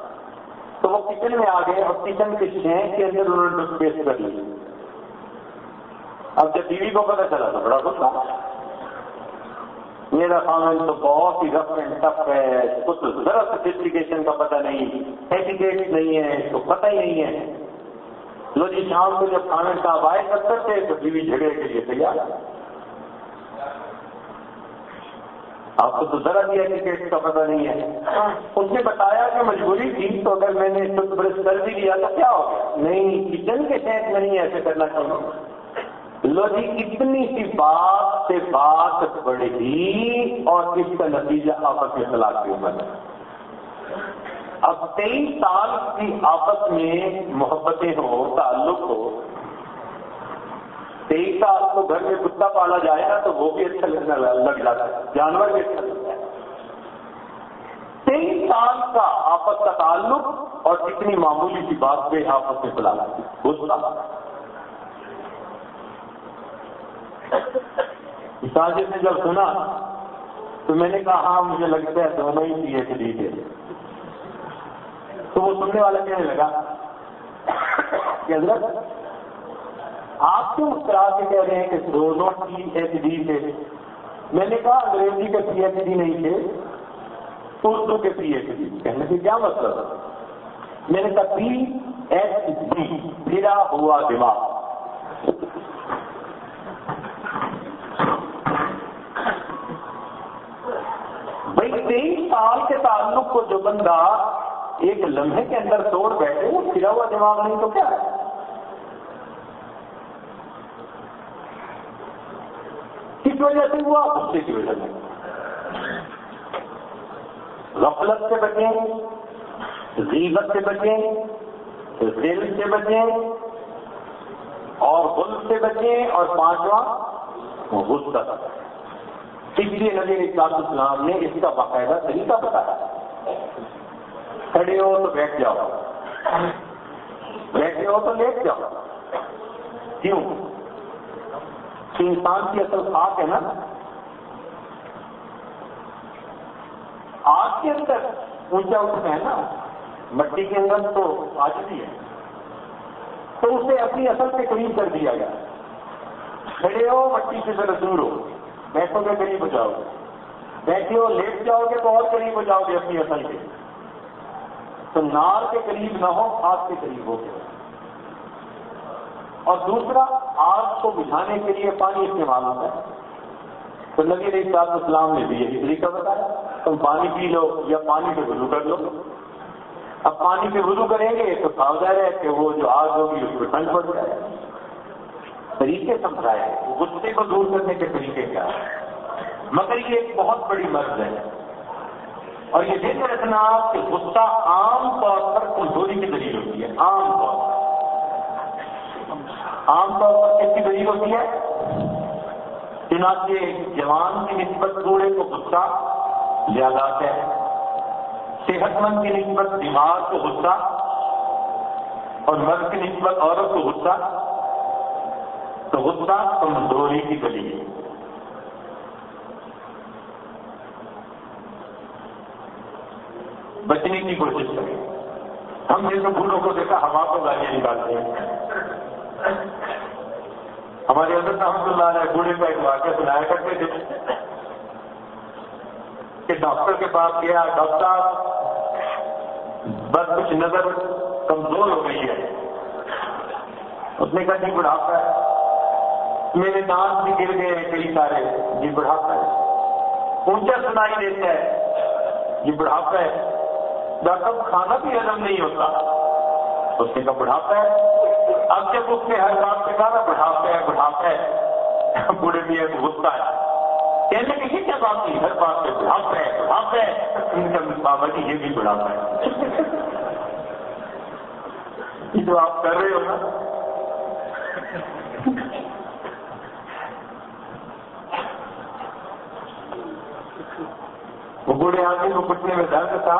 [SPEAKER 1] تو وہ کچن میں آ گئے اور کچن کے شہر کے اندر انہوں نے پیسٹ کر لی۔ اب جب بیوی کو پتا چلا تو بڑا خوش میرا خامن تو بہت ہی رف اینڈ ٹف ہے اس ذرا سفسٹیکیشن کا پتہ نہیں ایٹیکیٹ نہیں ہے اس کو پتہ ہی نہیں ہے۔ لو جی شام کو جب خامن صاحب آئے کرتے تھے، تو بیوی جھگڑے کے لیے تیار۔ آپ کو تو ذرا بھی ایٹیکیٹ کا پتہ نہیں ہے۔ اس نے بتایا کہ مجبوری تھی، تو اگر میں نے برش کر بھی لیا تو کیا ہو گیا؟ نہیں، کچن کے شہر میں نہیں ایسے کرنا چاہیے لو جی اتنی سی بات سے بات بڑھی اور اس کا نتیجہ آپس میں طلاق کی عمر ہے۔ اب تیئیس سال کی آپس میں محبتیں ہو، تعلق ہو تیئیس سال کو گھر میں کتا پالا جائے گا تو وہ بھی اچھا لگنا لگ جاتا ہے، جانور بھی اچھا لگتا ہے۔ تیئیس سال کا آپس کا تعلق اور اتنی معمولی سی بات پہ آپس میں پلا غصہ ساجد نے جب سنا تو میں نے کہا ہاں مجھے لگتا ہے دونوں ہی پی ایچ ڈی تھے۔ تو وہ سننے والا کہنے لگا کہ حضرت، آپ کیوں اس طرح سے کہہ رہے ہیں کہ دونوں پی ایچ ڈی تھے؟ میں نے کہا، انگریزی کے پی ایچ ڈی نہیں تھے، اردو کے پی ایچ ڈی۔ کہنے سے کیا مطلب؟ میں نے کہا، پی ایچ ڈی پھرا ہوا دماغ۔ بھائی تیئیس سال کے تعلق کو جو بندہ ایک لمحے کے اندر توڑ بیٹھے، وہ پھرا ہوا دماغ نہیں تو کیا؟ ہے کس وجہ سے ہوا؟ غصے کی وجہ سے۔ غفلت سے بچیں، غیبت سے بچیں، دل سے بچیں، اور غل سے بچیں، اور پانچواں غصہ۔ اس لیے نبی اطلاق اسلام نے اس کا باقاعدہ طریقہ بتایا۔ کھڑے ہو تو بیٹھ جاؤ۔ بیٹھے ہو تو لیٹ جاؤ۔ کیوں؟ انسان کی اصل خاک ہے نا۔ آگ کے اندر اونچا اٹھتا ہے نا۔ مٹی کے اندر تو آج بھی ہے۔ تو اسے اپنی اصل سے قریب کر دیا گیا۔ کھڑے ہو، مٹی سے ذرا دور ہو۔ بیٹھو گے قریب ہو جاؤ گے۔ بیٹھے ہو، لیٹ جاؤ گے تو اور قریب ہو جاؤ گے اپنی اصل کے۔ تو نار کے قریب نہ ہو، آگ کے قریب ہو گئے اور دوسرا، آگ کو بجھانے کے لیے پانی استعمال ہوتا ہے۔ تو نبی علیہ صاحب اسلام نے بھی یہی طریقہ بتایا۔ تم پانی پی لو یا پانی پہ وضو کر لو۔ اب پانی پہ وضو کریں گے تو ساؤدہ ہے کہ وہ جو آگ ہوگی اس کو ٹھنڈ پڑ جائے طریقے سمجھائے۔ غصے کو دور کرنے کے طریقے کیا؟ مگر یہ ایک بہت بڑی مرض ہے۔ اور یہ دیکھ رکھنا کہ غصہ عام طور پر کمزوری کی دلیل ہوتی ہے۔ عام طور پر۔ عام طور پر کس کی دلیل ہوتی ہے؟ چنانچہ جوان کی نسبت بوڑھے کو غصہ زیادہ ہے۔ صحت مند کی نسبت دماغ کو غصہ اور مرد کی نسبت عورت کو غصہ تو غصہ کمزوری کی گلی ہے۔ بچنے کی کوشش کریں۔ ہم جیسے بھولوں کو دیکھا، ہوا کو گالیاں نکالتے ہیں۔ ہمارے حضرت رحمت اللہ علیہ بوڑھے کا ایک واقعہ سنایا کرتے تھے کہ ڈاکٹر کے پاس گیا، ڈاکٹر بس کچھ نظر کمزور ہو گئی ہے۔ اس نے کہا جی بڑھاپا ہے۔ میرے دانت بھی گر گئے ہیں کئی سارے یہ بڑھاپا ہے۔ اونچا سنائی دیتا ہے، یہ بڑھاپا ہے۔ ڈاکٹر کھانا بھی ہزم نہیں ہوتا۔ اس نے کہا بڑھاپا ہے۔ اب جب اس نے ہر بات سے کہا نا بڑھاپا ہے بڑھاپا ہے۔ بوڑھے بھی ہے غصہ ہے۔ کہنے کی کیا بات نہیں ہر بات سے بڑھاپا ہے بڑھاپا ہے۔ ان کا بابا جی یہ بھی بڑھاپا ہے۔ یہ جو آپ کر رہے ہو نا وہ بوڑھے آدمی کو پٹنے میں درد تھا۔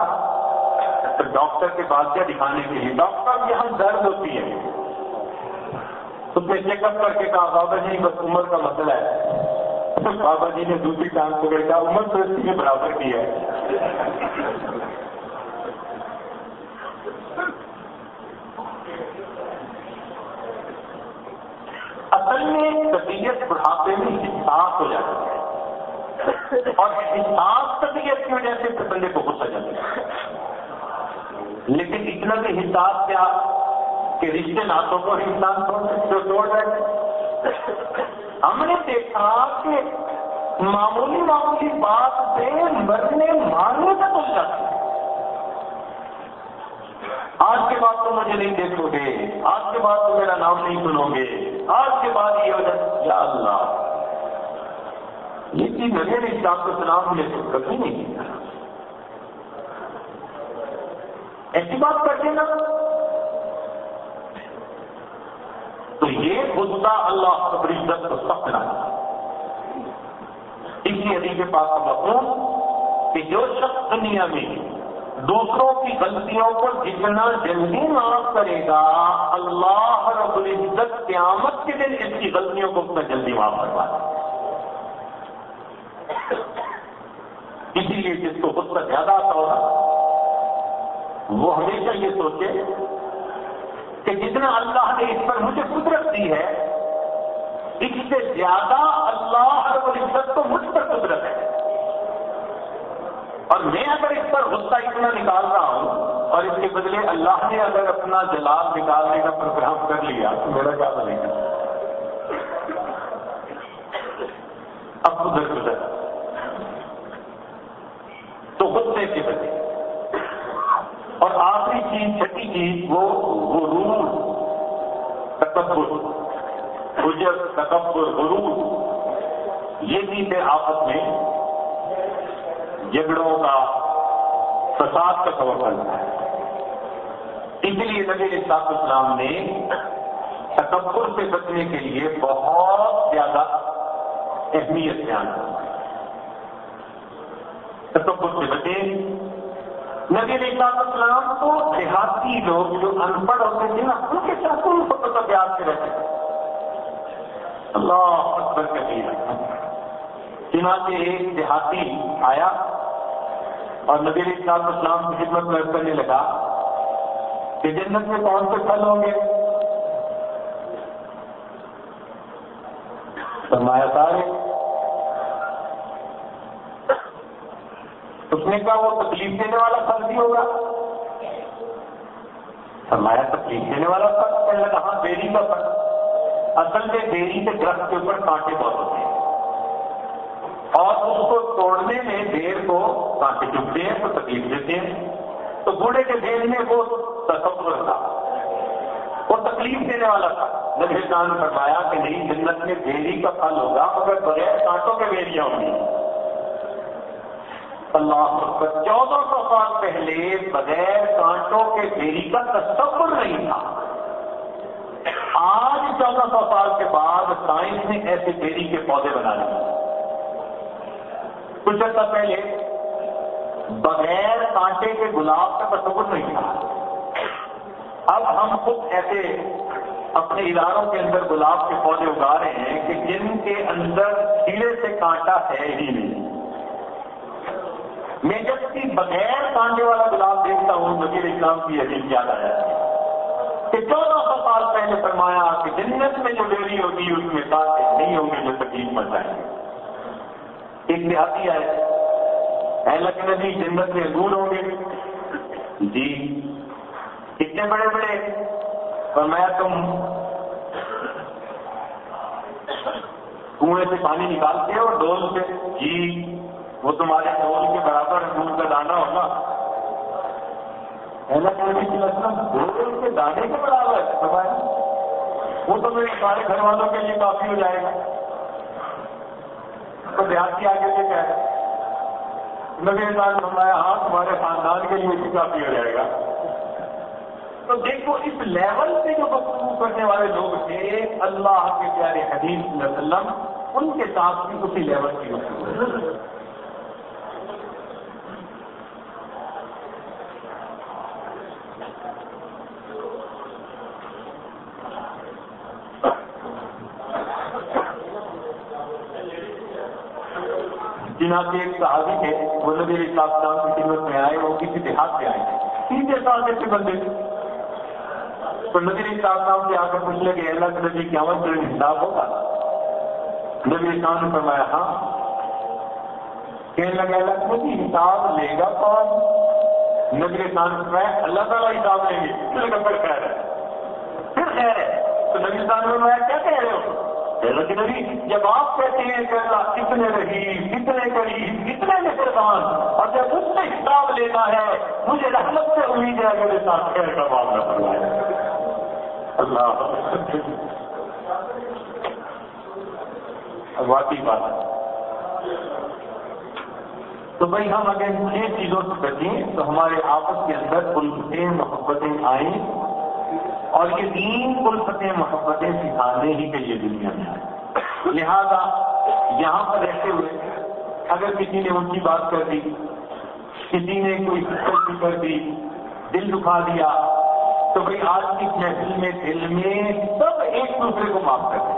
[SPEAKER 1] تو ڈاکٹر کے پاس کیا دکھانے کے لیے۔ ڈاکٹر یہاں درد ہوتی ہے اس نے چیک اپ کر کے کہا، بابا جی بس عمر کا مسئلہ ہے۔ بابا جی نے دوسری ٹانگ پکڑ کہا، عمر تو اسی کے برابر کی ہے۔ اصل میں طبیعت بڑھاپے میں صاف ہو جاتی ہے۔ اور حساب طبیعت کی وجہ سے بندے کو غصہ جاتا ہے۔ لیکن اتنا بھی حساب کیا کہ رشتے ناتوں کو انسان جو توڑ رہے ہم نے دیکھا کہ معمولی معمولی بات سے مرنے مارنے کا بول جاتا ہے آج کے بعد تو مجھے نہیں دیکھو گے، آج کے بعد تو میرا نام نہیں سنو گے، آج کے بعد یہ وجہ یا اللہ۔ یہ چیز میرے حساب کو سلام مجھے کبھی نہیں کیا ایسی بات کرتے نا۔ تو یہ غصہ اللہ رب عزت کو سخت نہ اسی علی کے پاس مفہوم کہ جو شخص دنیا میں دوسروں کی غلطیوں کو جتنا جلدی معاف کرے گا، اللہ رب العزت قیامت کے دن اس کی غلطیوں کو اتنا جلدی معاف کروا دے اسی لیے جس کو خود پر زیادہ آتا ہوگا، وہ ہمیشہ یہ سوچے کہ جتنا اللہ نے اس پر مجھے قدرت دی ہے، اس سے زیادہ اللہ رب العزت کو مجھ پر قدرت ہے۔ اور میں اگر اس پر غصہ اتنا نکال رہا ہوں اور اس کے بدلے اللہ نے اگر اپنا جلال نکالنے کا پروگرام کر لیا، تو میرا کیا بنے گا؟ اب ادھر گزر تو غصے کے بدلے اور آخری چیز چھٹی چیز وہ غرور، تکبر گجر تکبر، غرور، یہ چیز ہے آپس میں جھگڑوں کا فساد کا سبب بنتا ہے اس لیے نبی صاحب اسلام نے تکبر سے بچنے کے لیے بہت زیادہ اہمیت بیان تکبر سے بچے نبی صاحب اسلام کو دیہاتی لوگ جو ان پڑھ ہوتے تھے نا، ان کے ساتھ ان کو پتہ پیار سے رہتے اللہ اکبر کبیر۔ چنانچہ ایک دیہاتی آیا اور نبی صاحب اسلام کی خدمت میں کرنے لگا کہ جنت میں کون سے پھل ہوں گے؟ فرمایا سارے اس نے کہا وہ تکلیف دینے والا پھل بھی ہوگا۔ فرمایا، تکلیف دینے والا پھل کہنے لگا ہاں بیری کا پھل اصل میں بیری کے درخت کے اوپر کانٹے بہت ہوتے ہیں۔ اور اس کو توڑنے میں دیر کو کانٹے چپتے ہیں، تو تکلیف دیتے ہیں۔ تو بوڑھے کے دیر میں وہ تصور تھا۔ وہ تکلیف دینے والا تھا۔ نبی خان نے فرمایا کہ نہیں، جنت میں بیری کا پھل ہوگا، مگر بغیر کانٹوں کے بیریاں ہوں گی۔ اللہ چودہ سو سال پہلے بغیر کانٹوں کے بیری کا تصور نہیں تھا۔ آج چودہ سو سال کے بعد سائنس نے ایسے بیری کے پودے بنا لیے۔ کچھ عرصہ پہلے بغیر کانٹے کے گلاب کا تصور نہیں تھا۔ اب ہم خود ایسے اپنے اداروں کے اندر گلاب کے پودے اگا رہے ہیں کہ جن کے اندر کیڑے سے کانٹا ہے ہی نہیں۔ میں جبکہ بغیر کانٹے والا گلاب دیکھتا ہوں نبی اسلام کی عجیب یاد آیا کہ چودہ سو سال پہلے فرمایا کہ جنت میں جو ڈیری ہوگی اس میں کانٹے نہیں ہوں گے جو تکلیف مر جائیں گے ایک دیہاتی آئے اہلک ندی جی، جنت میں دور ہوں گے۔ جی کتنے بڑے بڑے۔ فرمایا تم، کنویں سے پانی نکالتے ہو، ڈول سے۔ جی وہ تمہارے ڈول کے برابر دودھ کا دانا ہوگا۔ اہلک ندی کی کے دانے کے برابر فرمایا وہ تو میرے سارے گھر والوں کے لیے کافی ہو جائے گا۔ تو دیہاتی آگے سے کہہ رہے نبی صاحب فرمایا ہاں تمہارے خاندان کے لیے بھی کافی ہو جائے گا۔ تو دیکھو، اس لیول سے جو گفتگو کرنے والے لوگ تھے، اللہ کے پیارے حدیث وسلم، ان کے ساتھ بھی اسی لیول کی گفتگو۔ سے ایک صحابی تھے، وہ نبی علیہ السلام کی قیمت میں آئے، وہ کسی دیہات سے آئے۔ تیسرے سال میں سے بندے۔ تو نبی علیہ السلام سے آ کر پوچھ لے کہ اللہ کے نبی، قیامت میں حساب ہوگا؟ نبی اسلام نے فرمایا ہاں۔ کہنے لگا اللہ مجھے حساب لے گا کون؟ نبی سان میں اللہ تعالیٰ حساب لیں گے۔ پھر خیر ہے۔ پھر خیر ہے۔ تو نبی سان میں کیا کہ جب آپ کہتے ہیں کہ اللہ کتنے رہی کتنے قریب کتنے مہربان، اور جب اس سے حساب لینا ہے، مجھے رحمت سے امید ہے میرے ساتھ خیر کا معاملہ کروایا اللہ واقعی بات۔ تو بھائی ہم اگر چھ چیزوں سے بچیں تو ہمارے آپس کے اندر الفتیں محبتیں آئیں۔ اور یہ تین الفتیں محبتیں سکھانے ہی کے لیے دنیا میں آئے۔ لہذا یہاں پر رہتے ہوئے اگر کسی نے ان کی بات کر دی، کسی نے کوئی فکر کر دی، دل دکھا دیا، تو بھائی آج کی محفل میں دل میں سب ایک دوسرے کو معاف کر دیں۔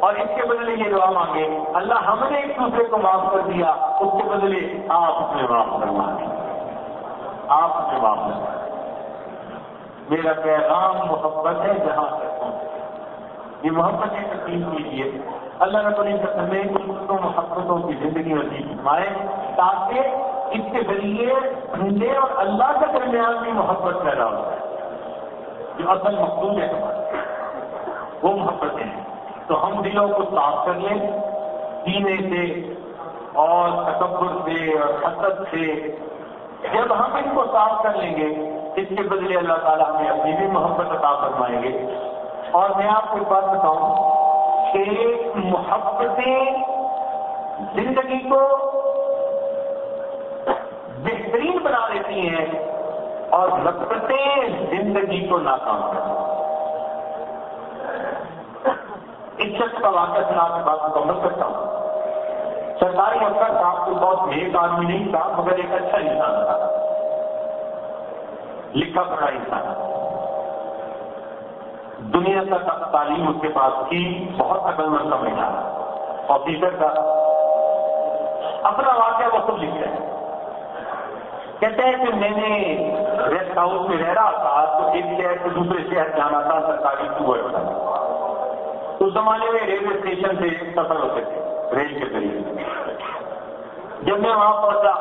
[SPEAKER 1] اور اس کے بدلے یہ دعا مانگے، اللہ ہم نے ایک دوسرے کو معاف کر دیا، اس کے بدلے آپ اسے معاف کروا دیں۔ آپ اسے معاف کروا میرا پیغام محبت ہے جہاں تک پہنچے یہ محبت کی تقسیم کیجیے اللہ رب العزت ہمیں دوسروں محبتوں کی زندگی نصیب فرمائے تاکہ اس کے ذریعے بندے اور اللہ کے درمیان بھی محبت پیدا ہو جائے۔ جو اصل مقصود ہے ہمارا، وہ محبتیں ہیں تو ہم دلوں کو صاف کر لیں سینے سے اور تکبر سے اور حسد سے۔ جب ہم ان کو صاف کر لیں گے اس کے بدلے اللہ تعالیٰ ہمیں اپنی بھی محبت عطا فرمائیں گے۔ اور میں آپ کو ایک بات بتاؤں کہ محبتیں زندگی کو بہترین بنا دیتی ہیں اور نفرتیں زندگی کو ناکام کرتی اس شخص کا واقعہ سنا کے بات مکمل کرتا ہوں۔ سرکاری افسر صاحب کو بہت نیک آدمی نہیں تھا، مگر ایک اچھا انسان تھا۔ لکھا پڑھا انسان۔ دنیا کا تعلیم اس کے پاس تھی، بہت عقل مند سمجھا آفیسر کا اپنا واقعہ وہ خود لکھتا ہے کہتے ہیں کہ میں نے ریسٹ ہاؤس میں رہ رہا تھا تو ایک شہر سے دوسرے شہر جانا تھا، سرکاری صبح اس زمانے میں ریلوے اسٹیشن سے سفر ہوتے تھے، ریل کے ذریعے۔ جب میں وہاں پہنچا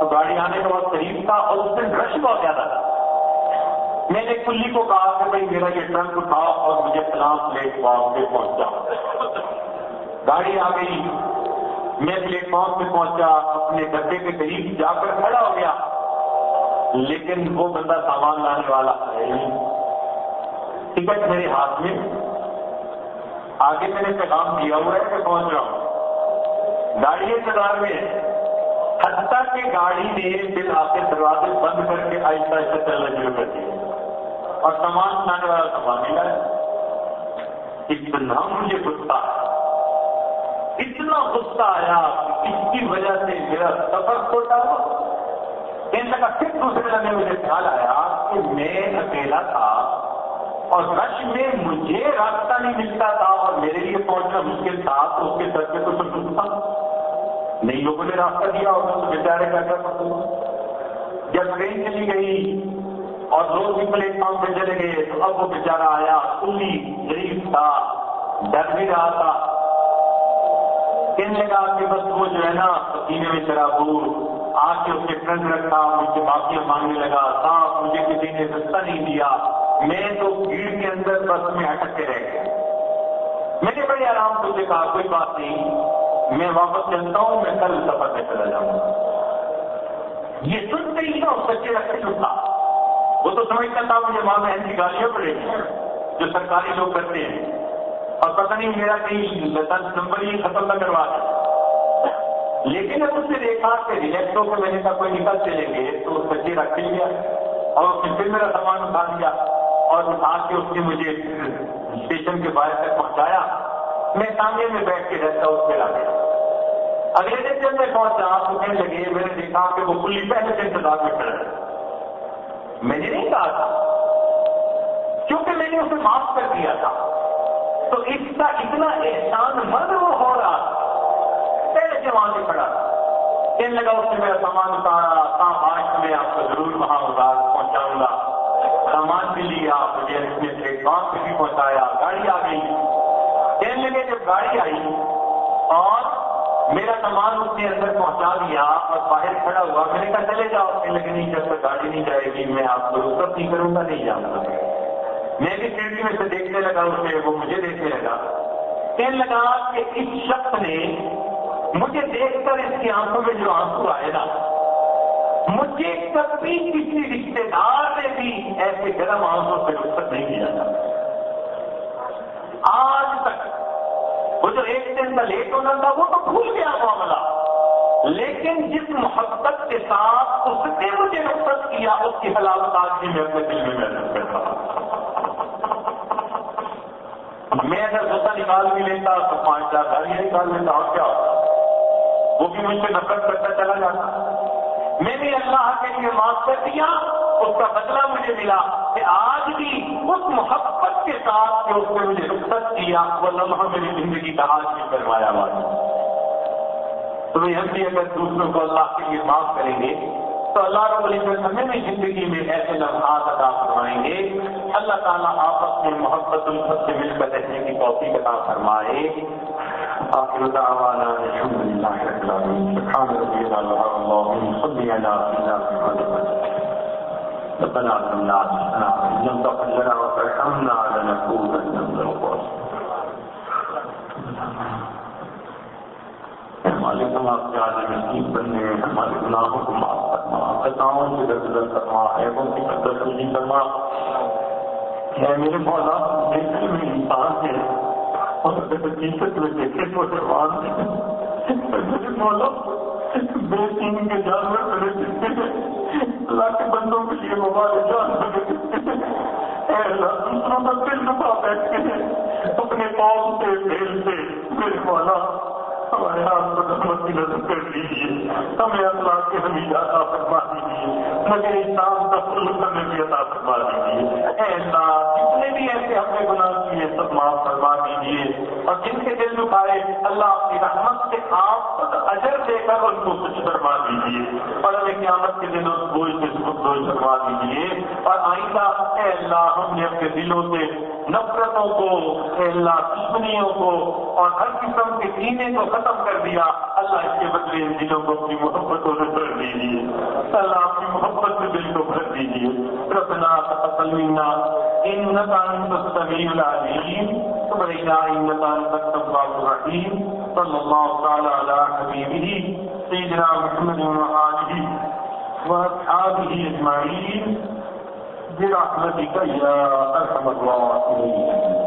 [SPEAKER 1] تو گاڑی آنے کا بہت قریب تھا اور اس دن رش بہت زیادہ تھا۔ میں نے کلی کو کہا کہ بھائی میرا یہ ٹرنک اٹھا اور مجھے پلان پلیٹ فارم پہ پہنچا۔ گاڑی آ گئی۔ میں پلیٹ فارم پہ پہنچا، اپنے گدے کے قریب جا کر کھڑا ہو گیا۔ لیکن وہ بندہ سامان لانے والا ہے ٹکٹ میرے ہاتھ میں۔ آگے میں نے پیغام دیا ہوا ہے کہ پہنچ رہا ہوں۔ گاڑی انتظار میں حتیٰ کی گاڑی نے دل آ کے دروازے بند کر کے آہستہ آہستہ چلنا شروع کر دیا اور سامان لانے والا سامان ملا ہے اتنا مجھے غصہ اتنا غصہ آیا اس کی وجہ سے میرا سفر چھوٹا ہوا۔ ان کا پھر دوسرے لگے مجھے خیال آیا کہ میں اکیلا تھا اور رش میں مجھے راستہ نہیں ملتا تھا اور میرے لیے پہنچنا مشکل تھا، تو اس کے سر پہ تو سب تھا۔ نہیں، لوگوں نے راستہ دیا ہوگا تو بیچارے کا کیا پڑتا جب ٹرین چلی گئی اور لوگ بھی پلیٹ فارم پہ چلے گئے تو اب وہ بیچارہ آیا کلی غریب تھا، ڈر بھی رہا تھا۔ کہنے لگا کہ بس وہ جو ہے نا پسینے میں شرابور آ کے اس کے ٹرنک رکھا مجھ سے معافیاں مانگنے لگا۔ صاف مجھے کسی نے رستہ نہیں دیا۔ میں تو بھیڑ کے اندر بس میں اٹکتے رہ گیا میں نے بڑے آرام سے اسے کہا، کوئی بات نہیں۔ میں واپس چلتا ہوں، میں کل سفر میں چلا جاؤں۔ گا یہ سنتے ہی نا بچے رکھتے اٹھا وہ تو سمجھتا تھا مجھے ماں بہن کی گالیاں پڑے گی جو سرکاری لوگ کرتے ہیں۔ اور پتہ نہیں میرا کہیں نمبر ہی ختم نہ کروا دیں لیکن اب اس نے دیکھا کہ ریلیکس ہو کے میں نے کہا کوئی نکل چلیں گے تو بچے رکھ لیا اور پھر میرا سامان اٹھا دیا اور اٹھا کے اس نے مجھے اسٹیشن کے باہر تک پہنچایا۔ میں سامنے میں بیٹھ کے رہتا اس پہ گیا اگلے دن جب میں پہنچا تو کہنے لگے، میں نے دیکھا کہ وہ پولیس پہلے سے انتظار میں کھڑا ہے۔ میں نے نہیں کہا تھا۔ کیونکہ میں نے اسے معاف کر دیا تھا۔ تو اس کا اتنا احسان مند وہ ہو رہا تھا۔ پہلے سے وہاں سے کھڑا تھا۔ کہنے لگا اس نے میرا سامان اتارا کہاں آج میں آپ کو ضرور وہاں پہنچاؤں گا۔ سامان بھی لیا مجھے اس میں پلیٹ فارم پہ بھی پہنچایا، گاڑی آ گئی۔ کہنے لگے جب گاڑی آئی اور میرا سامان اس نے اندر پہنچا دیا اور باہر کھڑا ہوا۔ میں نے کہا، چلے جاؤ۔ لیکن نہیں جب تک گاڑی نہیں جائے گی، میں آپ کو رخصت نہیں کروں گا، نہیں جاؤں گا۔ میں بھی کھڑکی میں سے دیکھنے لگا اسے وہ مجھے دیکھنے لگا۔ کہنے لگا کہ اس شخص نے مجھے دیکھ کر اس کی آنکھوں میں جو آنسو آئے نا، مجھے کبھی کسی رشتے دار نے بھی ایسے گرم آنسوں سے رخصت نہیں کیا آج تک وہ جو ایک دن کا لیٹ ہونا تھا وہ تو بھول گیا معاملہ۔ لیکن جس محبت کے ساتھ اس نے مجھے رخصت کیا، اس کی حلاوت آج بھی میں اپنے دل میں محسوس کرتا ہوں میں اگر غصہ نکال بھی لیتا تو پانچ چار گاڑیاں نکال لیتا، اور کیا؟ ہوتا وہ بھی مجھ سے نفرت کرتا چلا جاتا۔ میں نے اللہ کے لیے معاف کر دیا، اس کا بدلہ مجھے ملا کہ آج بھی اس محبت کے ساتھ کہ اس نے مجھے رخصت کیا، وہ لمحہ میری زندگی کا آج بھی کروایا ہوا تو ہم بھی اگر دوسروں کو اللہ کے لیے معاف کریں گے، تو اللہ رب العزت ہمیں بھی زندگی میں ایسے لمحات ادا فرمائیں گے۔ اللہ تعالیٰ آپس میں محبت الفت سے مل کر رہنے کی توفیق عطا فرمائے۔ آخر دعوانا الحمد لله رب العالمين سبحان ربي الله اللهم صل على سيدنا محمد ربنا ظلمنا انفسنا وان لم لنا وترحمنا لنكونن من الخاسرين. ہمارے ہم آپ کے آج نصیب بننے ہمارے گناہوں کو معاف کرنا خطاؤں سے درگزر کرنا ایبوں کی قدر خوشی کرنا ہے میرے مولا دیکھنے میں انسان ہے اور حقیقت میں دیکھے تو جوان ہے میرے مولا، بے سین کے جانور بڑے دکھتے ہیں اللہ کے بندوں کے لیے ہمارے جان اللہ دوسروں کا دل دفاع بیٹھتے ہیں۔ اپنے پاؤں سے دل سے میرے مولا ہمارے آپ کو رحمت کی نظر کر لیجیے ہمیں اللہ کے حمید عطا فرما دیجیے مجھے انسان کا فل کرنے کی عطا فرما دیجیے اے اللہ، جتنے بھی ایسے ہم نے گناہ کیے، سب معاف فرما دیجیے اور جن کے دل دکھائے اللہ اپنی رحمت سے آپ اجر دے کر ان کو کچھ فرما دیجیے اور ہمیں قیامت کے دن اس بوجھ سے خود بوجھ فرما دیجیے اور آئندہ اے اللہ، ہم نے اپنے دلوں سے نفرتوں کو، اے اللہ، دشمنیوں کو اور ہر قسم کے سینے کو ختم کر دیا۔ اللہ اس کے بدلے ان دلوں کو اپنی محبتوں سے بھر دیجیے اللہ اپنی محبت سے دل کو بھر دیجیے ربنا تقبل منا انك انت السميع العليم وبارك انك انت التواب الرحيم. صلى الله تعالى على حبيبه، سيدنا محمد وآله وأصحابه أجمعين. برحمتك يا أرحم الراحمين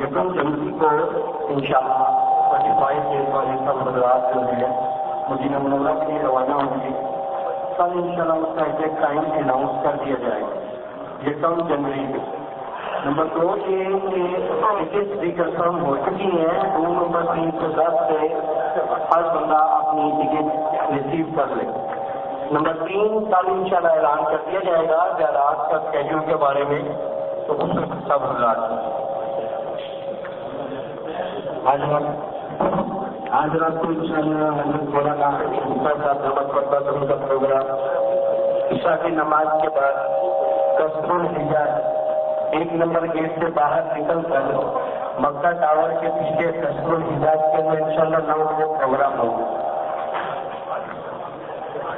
[SPEAKER 1] یکم جنوری کو ان شاء اللہ ٹوینٹی فائیو ڈیز والے سب حضرات جو ہے مدینہ منورہ کے لیے روانہ ہوں گے کل ان شاء اللہ اس کا ایگزیکٹ ٹائم اناؤنس کر دیا جائے گا۔ یکم جنوری کو نمبر دو یہ کہ ٹکٹ بھی کنفرم ہو چکی ہیں۔ دو نمبر تین سو دس سے ہر بندہ اپنی ٹکٹ ریسیو کر لے۔ نمبر تین کل ان شاء اللہ اعلان کر دیا جائے گا رات کا اسکیڈول کے بارے میں تو اس میں سب حضرات آج آج رات کو ان شاء اللہ حضرت مولانا صاحب کا پروگرام عشاء کی نماز کے بعد کسب الحجاج ایک نمبر گیٹ سے باہر نکل کر مکہ ٹاور کے پیچھے کسب الحجاج کے اندر ان شاء اللہ نو بجے پروگرام ہوگا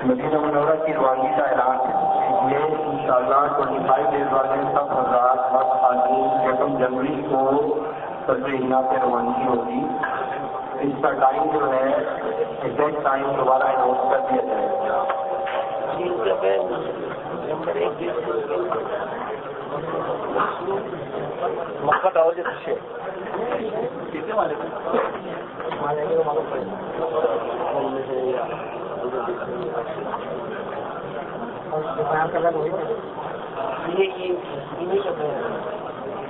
[SPEAKER 1] مدینہ منورہ کی روانگی کا اعلان ہے۔ یہ ان شاء اللہ ٹوئنٹی فائیو ڈیز والے سب حضرات وقت آدمی یکم جنوری کو سرجینا سے روانگی ہوگی۔ اس کا ٹائم جو ہے ایگزیکٹ ٹائم دوبارہ نوٹ کر دیا جائے مکہ ٹاور کے پیچھے کتنے والے یہ یہ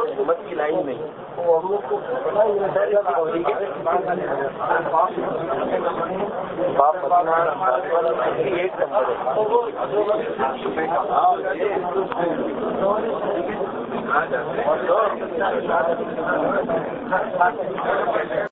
[SPEAKER 1] حکومت
[SPEAKER 2] کی لائن میں باپ بتانا ایک نمبر ہے۔